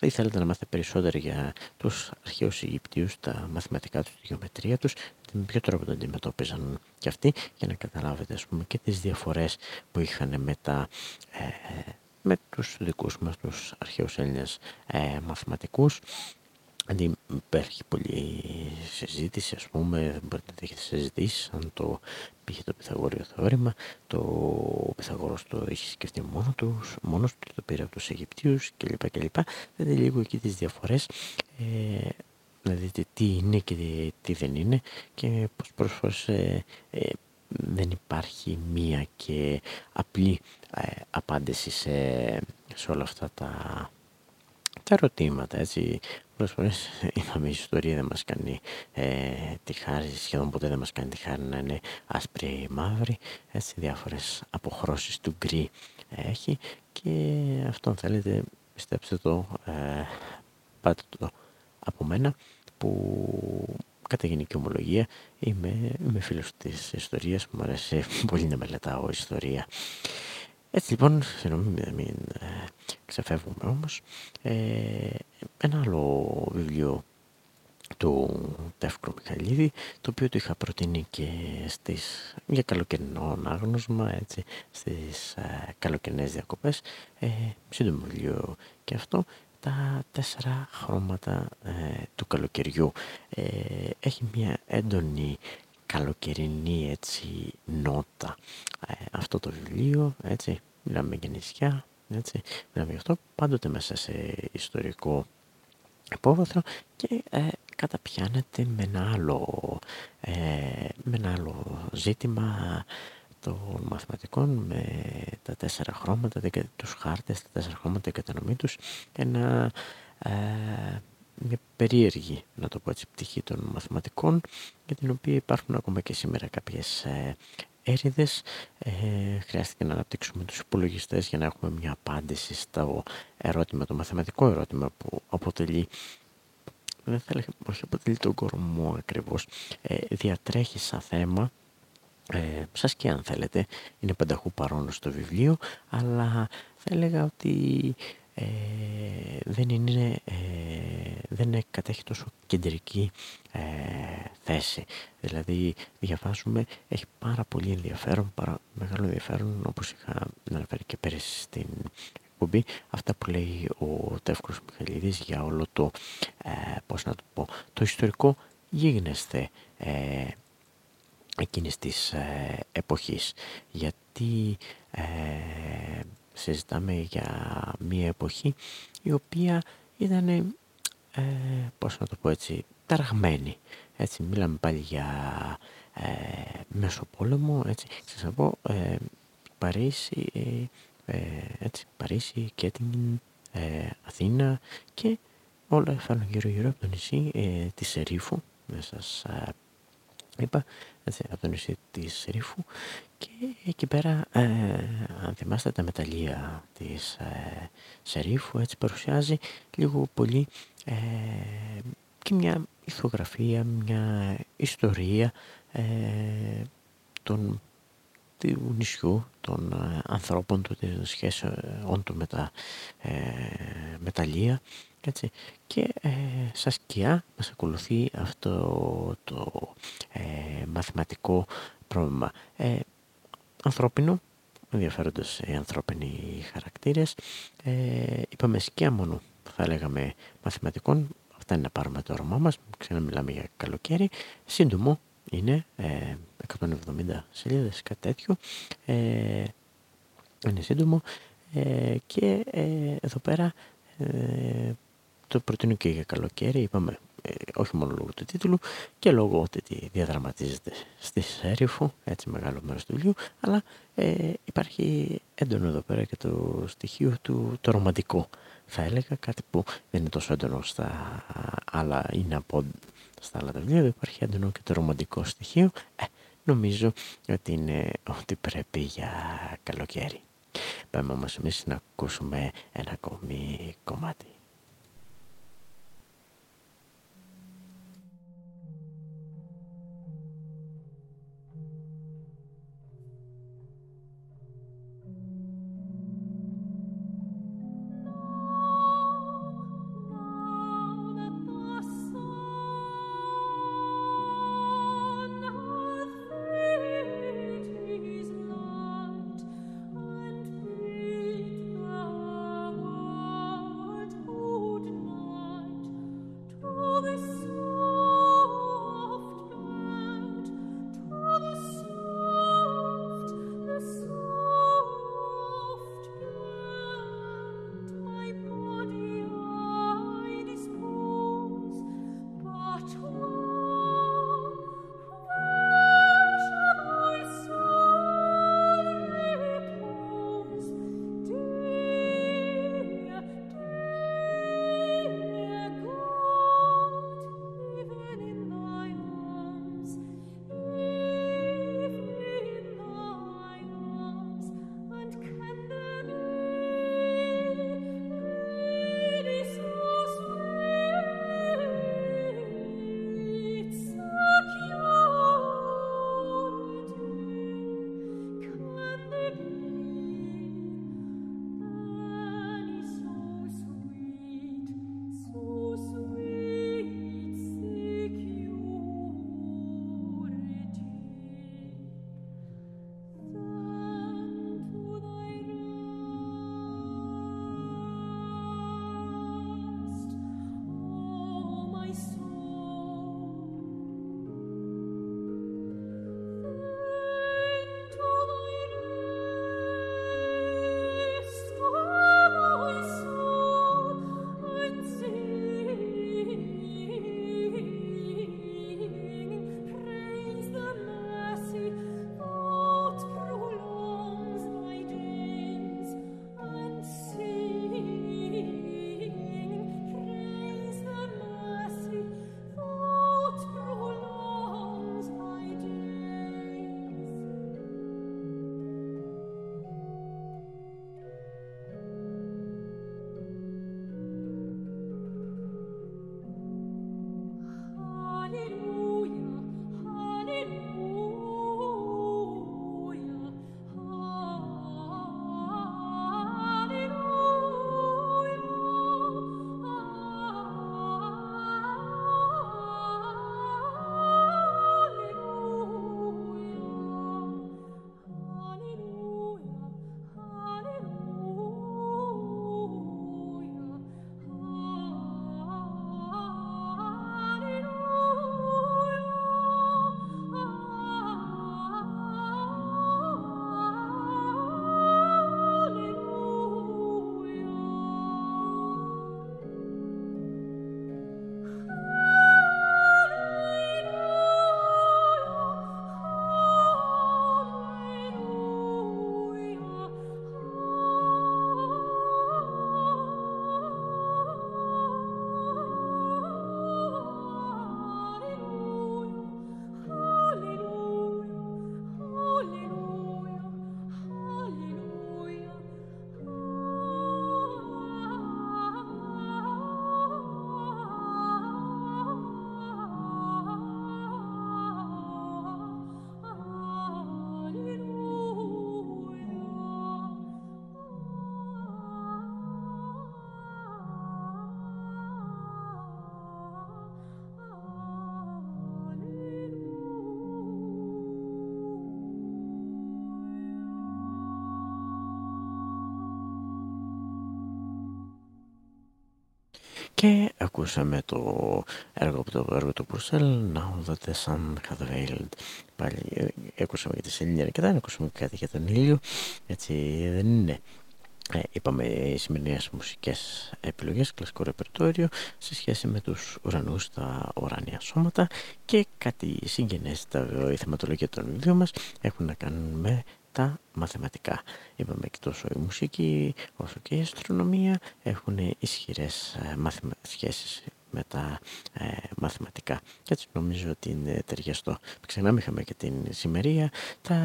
σας ήθελατε να μάθετε περισσότερο για τους αρχαίους Αιγυπτίους, τα μαθηματικά τους, τη γεωμετρία τους, με ποιο τρόπο το αντιμετώπιζαν και αυτοί, για να καταλάβετε ας πούμε και τις διαφορές που είχαν με, τα, ε, με τους δικούς μας, τους αρχαίους Έλληνες ε, μαθηματικούς. Αντί υπάρχει πολύ συζήτηση ας πούμε, μπορείτε να έχετε συζητήσεις αν το πήγε το Πυθαγόριο θεώρημα, το Πυθαγόρος το έχει σκεφτεί μόνο τους, μόνος του, το πήρε από τους Αιγυπτίους κλπ. κλπ. Δείτε λίγο εκεί τις διαφορές, ε, να δείτε τι είναι και τι δεν είναι και πως πρόσφατα ε, ε, δεν υπάρχει μία και απλή ε, απάντηση σε, σε όλα αυτά τα, τα ερωτήματα, έτσι. Πολλές φορές είπαμε η ιστορία δεν μας κάνει ε, τη χάρη, σχεδόν ποτέ δεν μας κάνει τη χάρη να είναι άσπρη ή μαύρη, έτσι διάφορες αποχρώσεις του γκρι έχει και αυτό αν θέλετε πιστέψτε το, ε, πάτε το από μένα που κατά γενική ομολογία είμαι, είμαι φίλος της ιστορίας, μου αρέσει πολύ να μελετάω ιστορία. Έτσι λοιπόν, συγγνώμη μην, μην ε, ξεφεύγουμε όμως, ε, ένα άλλο βιβλίο του Τεύκρου Μιχαλίδη, το οποίο το είχα προτείνει και στις, για καλοκαιρινό ανάγνωσμα, έτσι, στις ε, καλοκαιρινές διακοπές, ε, σύντομο βιβλίο και αυτό, τα τέσσερα χρώματα ε, του καλοκαιριού. Ε, έχει μια έντονη καλοκαιρινή έτσι νότα. Ε, αυτό το βιβλίο, έτσι, μιλάμε για νησιά, έτσι, μιλάμε για αυτό, πάντοτε μέσα σε ιστορικό υπόβαθρο και ε, καταπιάνεται με ένα άλλο, με ένα άλλο ζήτημα των μαθηματικών με τα τέσσερα χρώματα, τους χάρτες, τα τέσσερα χρώματα, η κατανομή τους, ένα, ε, μια περίεργη, να το πω έτσι, πτυχή των μαθηματικών, για την οποία υπάρχουν ακόμα και σήμερα κάποιες ε, έρηδες. Ε, χρειάστηκε να αναπτύξουμε τους υπολογιστές για να έχουμε μια απάντηση στο ερώτημα, το μαθηματικό ερώτημα που αποτελεί δεν θα έλεγα, όχι αποτελεί τον κορμό ακριβώς, ε, διατρέχει σαν θέμα ε, σας και αν θέλετε είναι πανταχού παρόν στο βιβλίο αλλά θα έλεγα ότι ε, δεν είναι ε, δεν είναι, κατέχει τόσο κεντρική ε, θέση. Δηλαδή διαβάζουμε έχει πάρα πολύ ενδιαφέρον πάρα μεγάλο ενδιαφέρον όπως είχα αναφέρει και πέρυσι στην εκπομπή αυτά που λέει ο Τεύκος Μιχαλίδης για όλο το ε, πώς να το πω το ιστορικό γίγνεσθε ε, εκείνης της ε, εποχής. Γιατί ε, συζητάμε για μια εποχή η οποία ήταν ε, πώς να το πω έτσι ταραγμένη. Έτσι μιλάμε πάλι για ε, Μεσοπόλεμο έτσι. Σας πω ε, Παρίσι ε, έτσι Παρίσι Κέτινγκ Αθήνα και όλα φέρνουν γύρω γύρω από το νησί της Ερήφου. Μέσα σας είπα έτσι, από το νησί της Ρίφου και εκεί πέρα ε, αν θυμάστε τα μεταλλεία της ε, Σερίφου έτσι παρουσιάζει λίγο πολύ ε, και μια ηθογραφία, μια ιστορία ε, των του νησιού, των ε, ανθρώπων του, της σχέσεων του με τα ε, μεταλλεία έτσι. Και ε, σαν σκιά μας ακολουθεί αυτό το ε, μαθηματικό πρόβλημα. Ε, ανθρώπινο, ενδιαφέροντος οι ανθρώπινοι χαρακτήρες. Ε, είπαμε σκιά μόνο, θα λέγαμε μαθηματικών. Αυτά είναι να πάρουμε το όρομά μας, μιλάμε για καλοκαίρι. Σύντομο είναι, ε, 170 σελίδες, κάτι τέτοιο. Ε, είναι σύντομο ε, και ε, εδώ πέρα ε, το προτείνω και για καλοκαίρι, είπαμε ε, όχι μόνο λόγω του τίτλου και λόγω ότι διαδραματίζεται στη Σέριφο, έτσι μεγάλο μέρος του βιβλίου, αλλά ε, υπάρχει έντονο εδώ πέρα και το στοιχείο του το ρομαντικό. Θα έλεγα κάτι που δεν είναι τόσο έντονο στα άλλα, είναι από στα άλλα τα βιβλία, υπάρχει έντονο και το ρομαντικό στοιχείο. Ε, νομίζω ότι είναι ότι πρέπει για καλοκαίρι. Πάμε όμως εμείς να ακούσουμε ένα ακόμη κομμάτι. Και ακούσαμε το έργο από το έργο του Πουρσέλ Now that the sun hath veiled. Πάλι ε, ακούσαμε για τη Σελήνη αρκετά ακούσαμε κάτι για τον ήλιο. Έτσι δεν είναι. Ε, είπαμε οι σημερινές μουσικές επιλογές, κλασικό ρεπερτόριο σε σχέση με τους ουρανούς, τα ουράνια σώματα και κάτι συγγενές, τα η θεματολογία των βιβλίων μας έχουν να κάνουν με τα μαθηματικά. Είπαμε και τόσο η μουσική όσο και η αστρονομία έχουν ισχυρές ε, σχέσεις με τα ε, μαθηματικά. Και έτσι νομίζω ότι είναι ταιριαστό. Ξενάμε είχαμε και την σημερία. Θα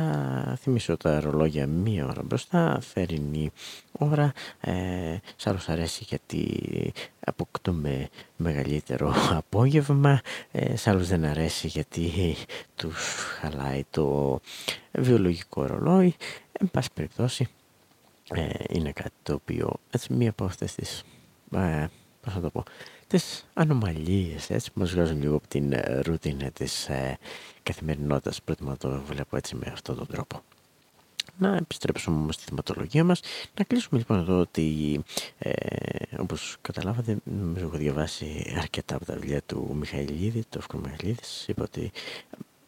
θυμίσω τα ρολόγια μία ώρα μπροστά, θερινή ώρα. Ε, σ' άλλος αρέσει γιατί αποκτούμε μεγαλύτερο απόγευμα. Ε, σ' άλλους δεν αρέσει γιατί τους χαλάει το βιολογικό ρολόι. Εν πάση περιπτώσει ε, είναι κάτι το οποίο έτσι μία από αυτές τις ε, πώς θα το πω, τις ανομαλίες έτσι που μας βγάζουν λίγο από την ε, ρουτίνα της ε, καθημερινότητας προτιμώ να το βλέπω έτσι με αυτόν τον τρόπο. Να επιστρέψουμε όμως στη θεματολογία μας. Να κλείσουμε λοιπόν εδώ ότι ε, όπως καταλάβατε νομίζω έχω διαβάσει αρκετά από τα βιβλία του Μιχαηλίδη, του Ευκρό Μιχαηλίδης. Είπα ότι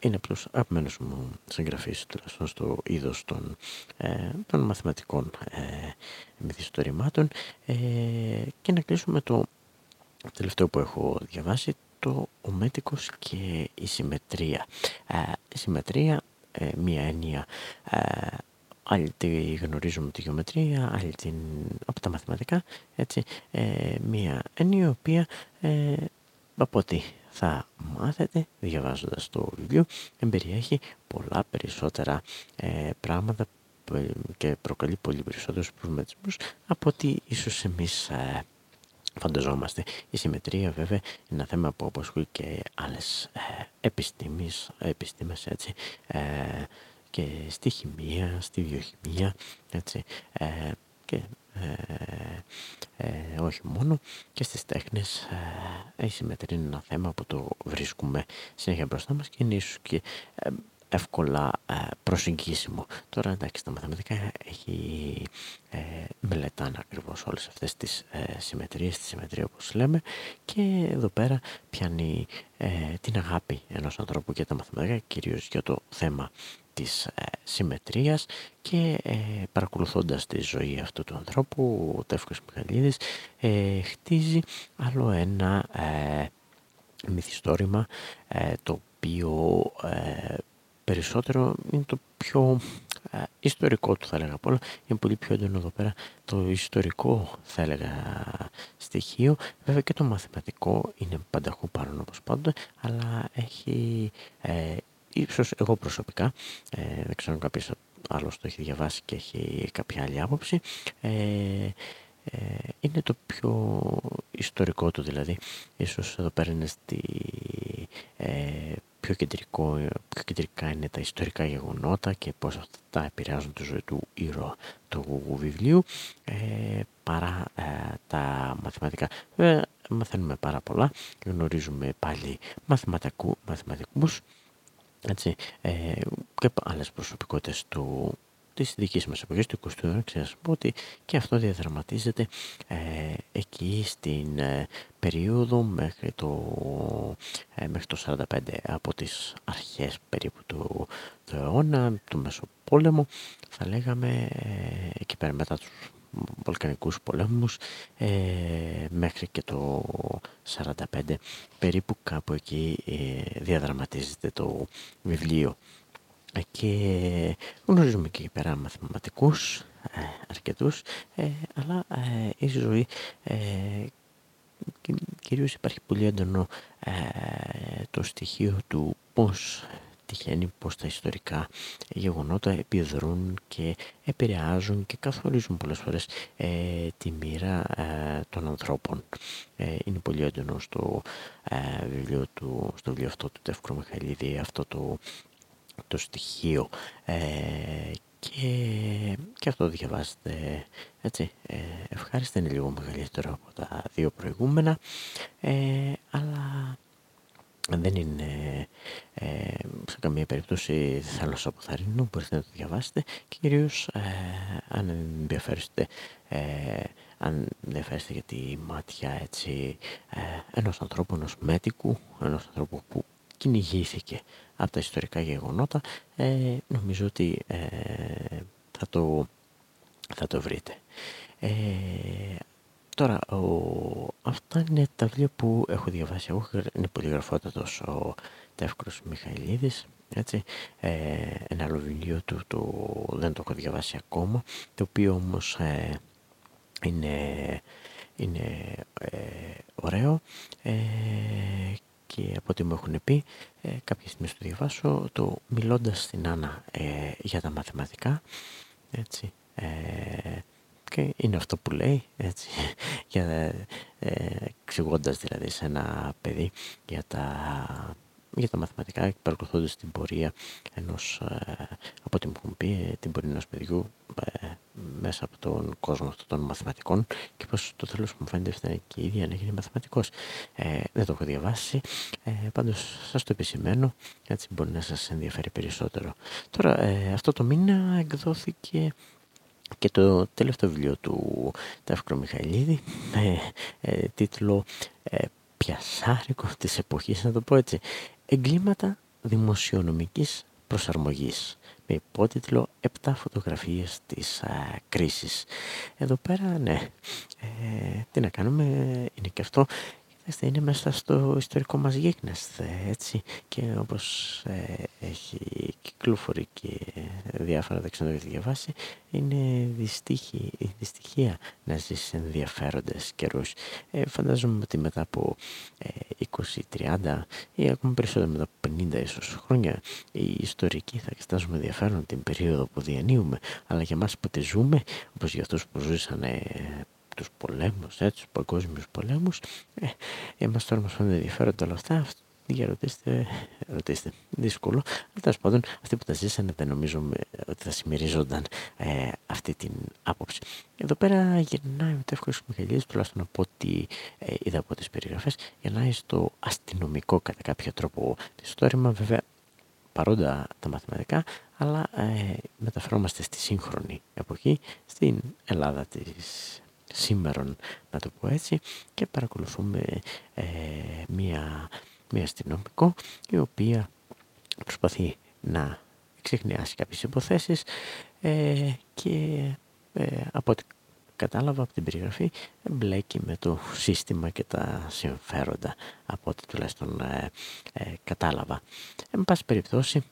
είναι απλώς αγαπημένος μου συγγραφής τουλάχιστον στο είδος των, ε, των μαθηματικών ε, μυθιστορημάτων ε, και να κλείσουμε το τελευταίο που έχω διαβάσει το ο μέτικος και η συμμετρία. Ε, η συμμετρία, ε, μία έννοια, ε, άλλη τη γνωρίζουμε τη γεωμετρία, άλλη την, από τα μαθηματικά, έτσι, ε, μία έννοια η οποία ε, από ό,τι θα μάθετε διαβάζοντας το βιβλίο εμπεριέχει πολλά περισσότερα ε, πράγματα και προκαλεί πολύ περισσότερους προβληματισμούς από ότι ίσως εμείς ε, φανταζόμαστε. Η συμμετρία βέβαια είναι ένα θέμα που απασχολεί και άλλες ε, επιστήμες, επιστήμες έτσι, ε, και στη χημεία, στη βιοχημεία έτσι, ε, και ε, ε, όχι μόνο. Και στις τέχνες η συμμετρία είναι ένα θέμα που το βρίσκουμε συνέχεια μπροστά μας και είναι ίσως και εύκολα ε, προσεγγίσιμο. Τώρα εντάξει τα μαθηματικά έχει ε, μελετάνε ακριβώς όλες αυτές τις ε, συμμετρίες, τη συμμετρία όπως λέμε και εδώ πέρα πιάνει ε, την αγάπη ενός ανθρώπου για τα μαθηματικά κυρίως για το θέμα της ε, συμμετρίας και ε, παρακολουθώντας τη ζωή αυτού του ανθρώπου ο Τεύκος Μιχαλίδης ε, χτίζει άλλο ένα μυθιστόρημα το οποίο περισσότερο είναι το πιο ε, ιστορικό του θα έλεγα πολλά. Είναι πολύ πιο έντονο εδώ πέρα το ιστορικό θα έλεγα στοιχείο. Βέβαια και το μαθηματικό είναι πανταχού παρόν όπως πάντα, αλλά έχει ε, ίσως εγώ προσωπικά, ε, δεν ξέρω αν κάποιος άλλος το έχει διαβάσει και έχει κάποια άλλη άποψη, ε, ε, είναι το πιο ιστορικό του δηλαδή. Ίσως εδώ πέρα είναι στη πιο, κεντρικό, πιο κεντρικά είναι τα ιστορικά γεγονότα και πώς αυτά επηρεάζουν τη ζωή του ήρωα του βιβλίου ε, παρά ε, τα μαθηματικά. Βέβαια μαθαίνουμε πάρα πολλά, γνωρίζουμε πάλι μαθηματικού, μαθηματικούς έτσι, ε, και άλλες προσωπικότητες του της δικής μας εποχής του 20ου αιώνα ξέρω πω ότι και αυτό διαδραματίζεται ε, εκεί στην ε, περίοδο μέχρι το, ε, μέχρι το 45 από τις αρχές περίπου του, του αιώνα, του Μεσοπόλεμου θα λέγαμε ε, εκεί πέρα μετά τους Βαλκανικούς πολέμους μέχρι και το 45 περίπου κάπου εκεί διαδραματίζεται το βιβλίο και γνωρίζουμε και πέρα μαθηματικούς ε, αρκετούς ε, αλλά ε, η ζωή ε, κυρίως υπάρχει πολύ έντονο ε, το στοιχείο του πώς τυχαίνει πως τα ιστορικά γεγονότα επιδρούν και επηρεάζουν και καθορίζουν πολλές φορές τη μοίρα των ανθρώπων. είναι πολύ έντονο στο βιβλίο, του, στο βιβλίο αυτό του Τεύκρου Μιχαηλίδη αυτό το το στοιχείο ε, και, και αυτό διαβάζεται έτσι. Ε, ευχάριστα είναι λίγο μεγαλύτερο από τα δύο προηγούμενα ε, αλλά δεν είναι ε, σε καμία περίπτωση δεν θέλω να σας αποθαρρύνω, μπορείτε να το διαβάσετε. Και κυρίως ε, αν ενδιαφέρεστε ε, αν ενδιαφέρεστε για τη μάτια έτσι, ε, ενός ανθρώπου, ενός μέτικου, ενός ανθρώπου που κυνηγήθηκε από τα ιστορικά γεγονότα, ε, νομίζω ότι ε, θα, το, θα το βρείτε. Ε, τώρα, ο, αυτά είναι τα βιβλία που έχω διαβάσει εγώ, είναι πολύ γραφότατος ο Τεύκρος Μιχαηλίδης, έτσι. Ε, ένα άλλο βιβλίο του το, δεν το έχω διαβάσει ακόμα, το οποίο όμως ε, είναι, είναι ε, ωραίο ε, και από ό,τι μου έχουν πει ε, κάποια στιγμή στο διαβάσω το μιλώντας στην Άννα ε, για τα μαθηματικά έτσι ε, και είναι αυτό που λέει έτσι για, ε, εξηγώντας δηλαδή σε ένα παιδί για τα για τα μαθηματικά και παρακολουθώντας την πορεία ενός, ε, από ό,τι μου έχουν πει, την πορεία ενός παιδιού ε, μέσα από τον κόσμο αυτών των μαθηματικών και πως το τέλος μου φαίνεται ότι και η ίδια να γίνει μαθηματικός. Ε, δεν το έχω διαβάσει, ε, πάντως σας το επισημαίνω, έτσι μπορεί να σας ενδιαφέρει περισσότερο. Τώρα, ε, αυτό το μήνα εκδόθηκε και το τελευταίο βιβλίο του Τεύκρο Μιχαηλίδη με ε, τίτλο ε, «Πιασάρικο της εποχής», να το πω έτσι, «Εγκλήματα δημοσιονομικής προσαρμογής» με υπότιτλο «7 φωτογραφίες της α, κρίσης». Εδώ πέρα, ναι, ε, τι να κάνουμε, είναι και αυτό Κοιτάξτε, είναι μέσα στο ιστορικό μας γίγνεσθε, έτσι. Και όπως ε, έχει κυκλοφορεί και διάφορα δεν ξέρω διαβάσει, είναι δυστυχή, δυστυχία να ζεις ενδιαφέροντες καιρούς. Ε, φαντάζομαι ότι μετά από ε, 20-30 ή ακόμα περισσότερο μετά από 50 ίσως χρόνια, οι ιστορικοί θα εξετάζουμε ενδιαφέρον την περίοδο που διανύουμε, αλλά για μας που τη ζούμε, όπως για αυτούς που ζούσαν τους πολέμους, έτσι, τους παγκόσμιους πολέμους. Ε, εμάς τώρα μας φαίνονται ενδιαφέροντα όλα αυτά. Για ρωτήστε, ρωτήστε, δύσκολο. Αλλά τέλος πάντων, αυτοί που τα ζήσανε δεν νομίζω ότι θα συμμερίζονταν ε, αυτή την άποψη. Εδώ πέρα γυρνάει ο Τεύχος Μιχαηλίδης, τουλάχιστον από ό,τι ε, είδα από τις περιγραφές, γυρνάει στο αστυνομικό κατά κάποιο τρόπο το ιστορήμα. Βέβαια, παρόντα τα μαθηματικά, αλλά ε, μεταφερόμαστε στη σύγχρονη εποχή, στην Ελλάδα της σήμερα να το πω έτσι και παρακολουθούμε ε, μία, μία αστυνομικό η οποία προσπαθεί να ξεχνιάσει κάποιες υποθέσεις ε, και ε, από ό,τι κατάλαβα από την περιγραφή μπλέκει με το σύστημα και τα συμφέροντα από ό,τι τουλάχιστον ε, κατάλαβα. Εν πάση περιπτώσει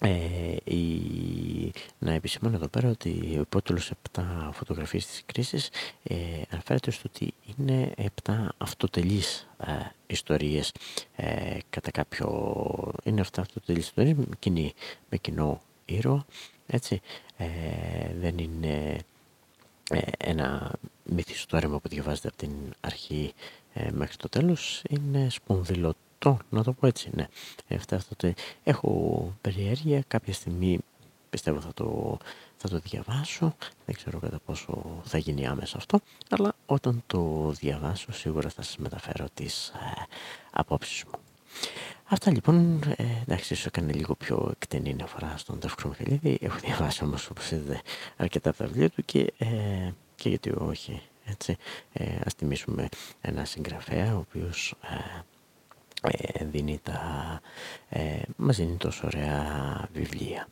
ε, η... Να επισημάνω εδώ πέρα ότι ο υπότιτλος 7 φωτογραφίες της κρίσης ε, αναφέρεται στο ότι είναι 7 αυτοτελείς ε, ιστορίες ε, κατά κάποιο... Είναι 7 αυτοτελείς ιστορίες με, κοινή, με κοινό ήρωα, έτσι. Ε, δεν είναι ε, ένα μυθιστόρημα που διαβάζεται από την αρχή μέχρι το τέλος, είναι σπονδυλωτό να το πω έτσι, ναι. αυτό το... Έχω περιέργεια, κάποια στιγμή πιστεύω θα το, θα το διαβάσω, δεν ξέρω κατά πόσο θα γίνει άμεσα αυτό, αλλά όταν το διαβάσω σίγουρα θα σας μεταφέρω τις ε, απόψεις μου. Αυτά λοιπόν, ε, εντάξει, ίσως έκανε λίγο πιο εκτενή αφορά στον Τεύκρο Μιχαλίδη. Έχω διαβάσει όμως, όπως είδατε, αρκετά από τα βιβλία του και, ε, και γιατί όχι, έτσι. Ε, ας τιμήσουμε ένα συγγραφέα, ο οποίος ε, ε, δίνει τα, ε, μας δίνει τόσο ωραία βιβλία.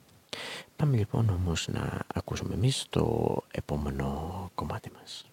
Πάμε λοιπόν όμως να ακούσουμε εμείς το επόμενο κομμάτι μας.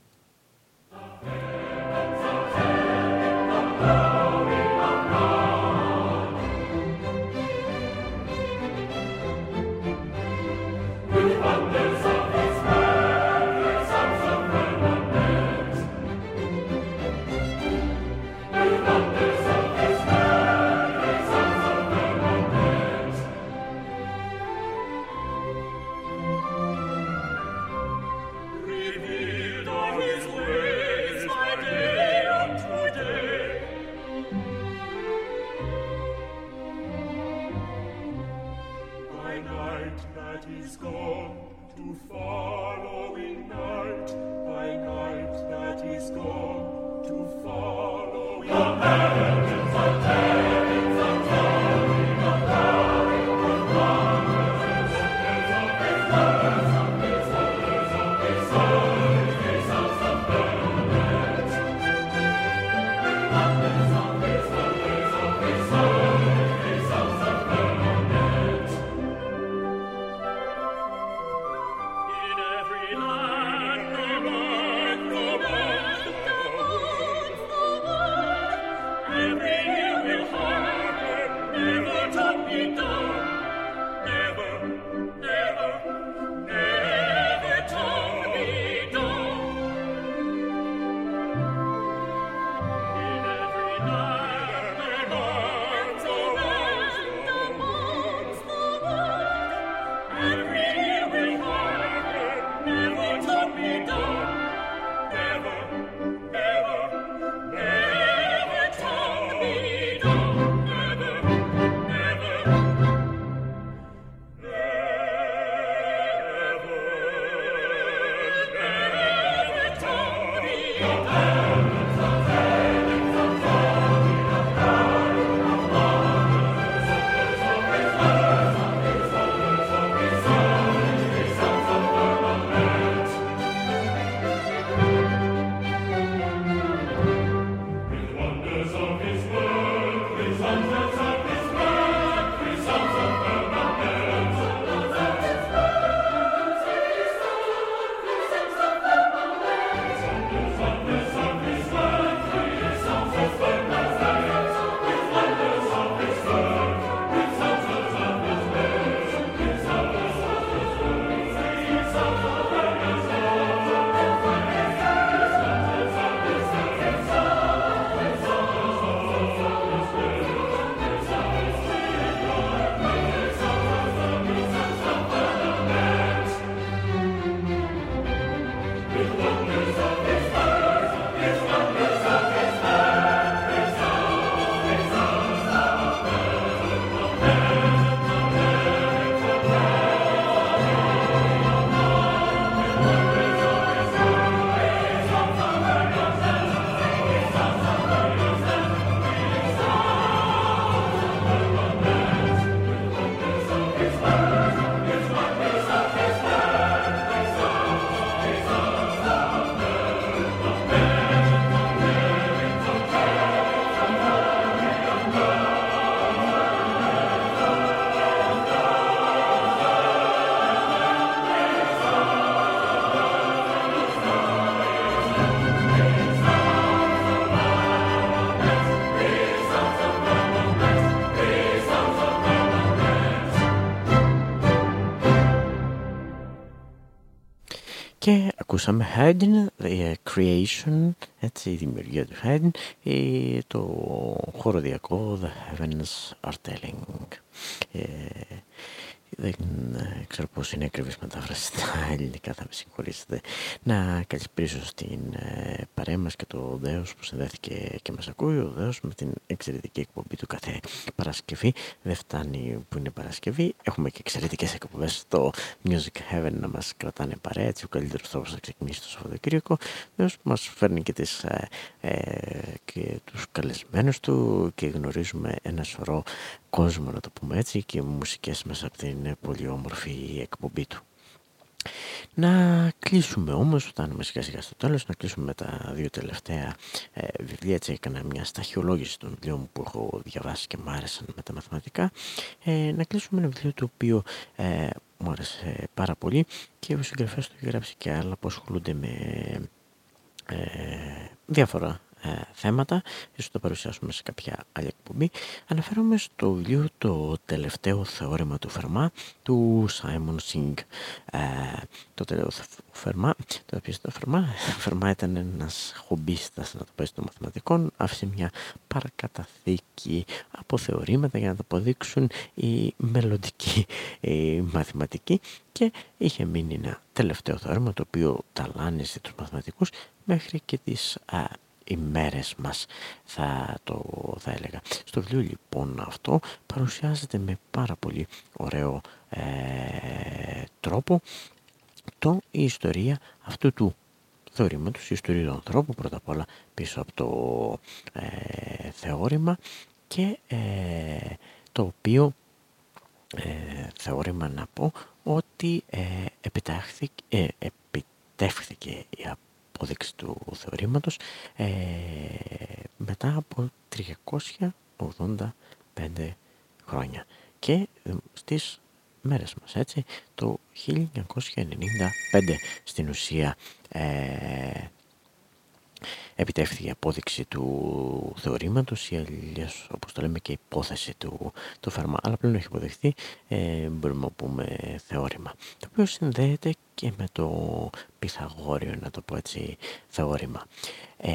ακούσαμε Haydn, The Creation, έτσι η δημιουργία του Haydn, ή το χοροδιακό The Heavens Are Telling. Ε, δεν ε, ξέρω πώς είναι ακριβής μετάφραση στα ελληνικά, θα με συγχωρήσετε. Να καλησπίσω στην ε, παρέα μας και το Δέος που συνδέθηκε και μας ακούει. Ο Δέος με την εξαιρετική εκπομπή του κάθε Παρασκευή. Δεν φτάνει που είναι Παρασκευή. Έχουμε και εξαιρετικές εκπομπές στο Music Heaven να μας κρατάνε παρέα. Έτσι ο καλύτερος τρόπος να ξεκινήσει το Σαββατοκύριακο. Ο Δέος μας φέρνει και, τις, ε, ε, και τους καλεσμένους του και γνωρίζουμε ένα σωρό κόσμο να το πούμε έτσι και μουσικές μέσα από την πολύ όμορφη εκπομπή του. Να κλείσουμε όμως, φτάνουμε σιγά σιγά στο τέλος, να κλείσουμε με τα δύο τελευταία ε, βιβλία. Έτσι έκανα μια σταχυολόγηση των βιβλίων που έχω διαβάσει και μου άρεσαν με τα μαθηματικά. Ε, να κλείσουμε ένα βιβλίο το οποίο ε, μου άρεσε πάρα πολύ και ο συγγραφέας του έχει γράψει και άλλα που ασχολούνται με ε, διάφορα ε, θέματα, ίσως το παρουσιάσουμε σε κάποια άλλη εκπομπή. Αναφέρομαι στο βιβλίο το τελευταίο θεώρημα του Φερμά του Σάιμον Σινγκ. Ε, το τελευταίο Φερμά, το οποίο το Φερμά, Φερμά ήταν ένας χομπίστας να το πέσει των μαθηματικών, άφησε μια παρακαταθήκη από θεωρήματα για να το αποδείξουν οι μελλοντικοί οι μαθηματικοί και είχε μείνει ένα τελευταίο θεώρημα το οποίο ταλάνισε τους μαθηματικούς μέχρι και τις α, ημέρες μας θα το θα έλεγα. Στο βιβλίο λοιπόν αυτό παρουσιάζεται με πάρα πολύ ωραίο ε, τρόπο το, η ιστορία αυτού του θεωρήματος, η ιστορία του ανθρώπου πρώτα απ' όλα πίσω από το ε, θεώρημα και ε, το οποίο ε, θεώρημα να πω ότι ε, επιτεύχθηκε η απόδειξη του θεωρήματος ε, μετά από 385 χρόνια. Και ε, στις μέρες μας έτσι το 1995 στην ουσία ε, επιτεύχθηκε η απόδειξη του θεωρήματος ή αλλιώς όπως το λέμε και υπόθεση του, του φαρμά αλλά πλέον έχει αποδειχθεί ε, μπορούμε να πούμε θεώρημα το οποίο συνδέεται και με το Πυθαγόριο να το πω έτσι θεώρημα. Ε,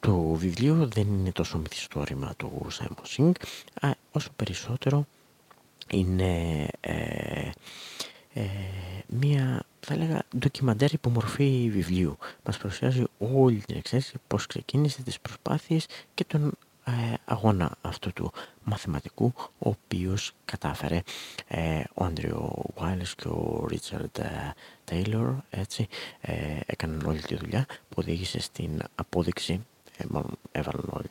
το βιβλίο δεν είναι τόσο μυθιστόρημα του Σάιμον Σινγκ όσο περισσότερο είναι ε, ε, μία θα έλεγα ντοκιμαντέρ υπομορφή βιβλίου. Μας παρουσιάζει όλη την εξέλιξη πώς ξεκίνησε τις προσπάθειες και τον ε, αγώνα αυτού του μαθηματικού ο οποίος κατάφερε ε, ο Άντριο Γουάιλες και ο Ρίτσαρντ Τέιλορ έτσι ε, έκαναν όλη τη δουλειά που οδήγησε στην απόδειξη ε, μάλλον έβαλαν όλοι,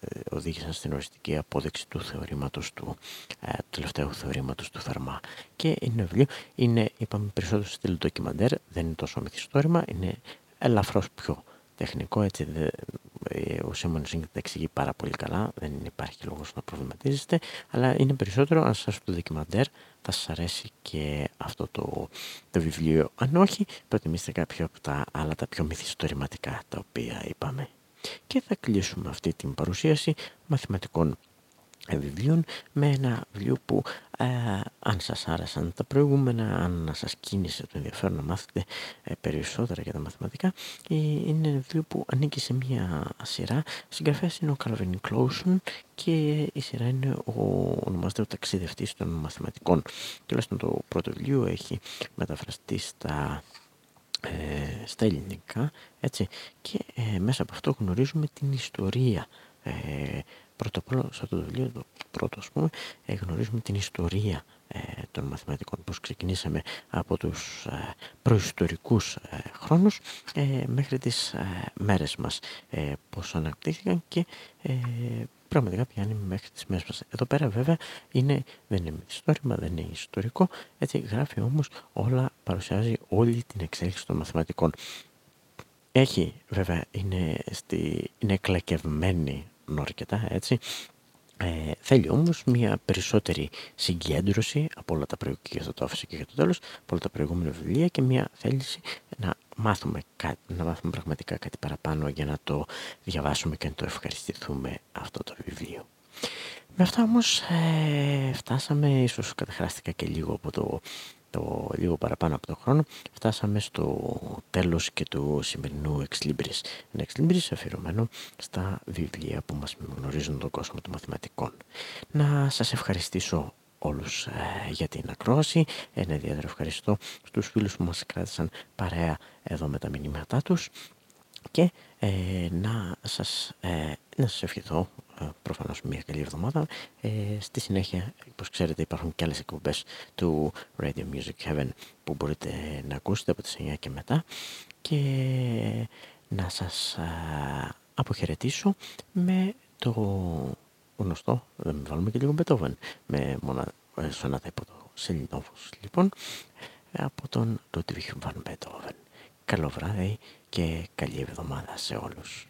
ε, οδήγησαν στην οριστική απόδειξη του θεωρήματος του, ε, του τελευταίου θεωρήματος του Φερμά. Και είναι βιβλίο, είναι, είπαμε, περισσότερο στυλ ντοκιμαντέρ, δεν είναι τόσο μυθιστόρημα, είναι ελαφρώς πιο τεχνικό, έτσι δε, ο Σίμον Σίνγκ τα εξηγεί πάρα πολύ καλά, δεν υπάρχει λόγος να προβληματίζεστε, αλλά είναι περισσότερο, αν σας το ντοκιμαντέρ, θα σας αρέσει και αυτό το, το βιβλίο. Αν όχι, προτιμήστε κάποιο από τα άλλα, τα πιο μυθιστορηματικά τα οποία είπαμε και θα κλείσουμε αυτή την παρουσίαση μαθηματικών βιβλίων με ένα βιβλίο που ε, αν σας άρεσαν τα προηγούμενα, αν σας κίνησε το ενδιαφέρον να μάθετε ε, περισσότερα για τα μαθηματικά ε, είναι ένα βιβλίο που ανήκει σε μια σειρά. Συγγραφέας είναι ο Calvin Closson και η σειρά είναι ο ονομάζεται ο ταξιδευτής των μαθηματικών τουλάχιστον το πρώτο βιβλίο έχει μεταφραστεί στα ε, στα ελληνικά έτσι, και ε, μέσα από αυτό γνωρίζουμε την ιστορία. Ε, πρώτο απ' όλα σε αυτό το βιβλίο το πρώτο ας πούμε ε, γνωρίζουμε την ιστορία ε, των μαθηματικών. Πώς ξεκινήσαμε από τους ε, προϊστορικούς χρόνους μέχρι τις μέρες μας. Πώς αναπτύχθηκαν και πραγματικά πιάνει μέχρι τις μέρες μας. Εδώ πέρα βέβαια είναι, δεν είναι μυθιστόρημα, δεν είναι ιστορικό, έτσι γράφει όμως όλα, παρουσιάζει όλη την εξέλιξη των μαθηματικών. Έχει βέβαια, είναι, στη, είναι εκλακευμένη αρκετά έτσι, ε, θέλει όμως μια περισσότερη συγκέντρωση από όλα τα προηγούμενα, το άφησε και για το τέλος, από όλα τα προηγούμενα βιβλία και μια θέληση να μάθουμε, κάτι, να μάθουμε πραγματικά κάτι παραπάνω για να το διαβάσουμε και να το ευχαριστηθούμε αυτό το βιβλίο. Με αυτά όμως ε, φτάσαμε, ίσως καταχράστηκα και λίγο από το το λίγο παραπάνω από τον χρόνο φτάσαμε στο τέλος και του σημερινού Ex Libris. Ένα Ex Libris αφιερωμένο στα βιβλία που μας γνωρίζουν τον κόσμο των μαθηματικών. Να σας ευχαριστήσω όλους ε, για την ακρόαση. Ένα ιδιαίτερο ευχαριστώ στους φίλους που μας κράτησαν παρέα εδώ με τα μηνύματά τους και ε, να, σας, ε, να σας ευχηθώ ε, προφανώς μια καλή εβδομάδα. Ε, στη συνέχεια, όπως ξέρετε, υπάρχουν και άλλες εκπομπές του Radio Music Heaven που μπορείτε να ακούσετε από τις 9 και μετά και να σας αποχαιρετήσω με το γνωστό, δεν με βάλουμε και λίγο Μπετόβεν, με μόνα σονάτα υπό το Σελινόφος, λοιπόν, από τον Ludwig van Beethoven. Καλό βράδυ και καλή εβδομάδα σε όλους.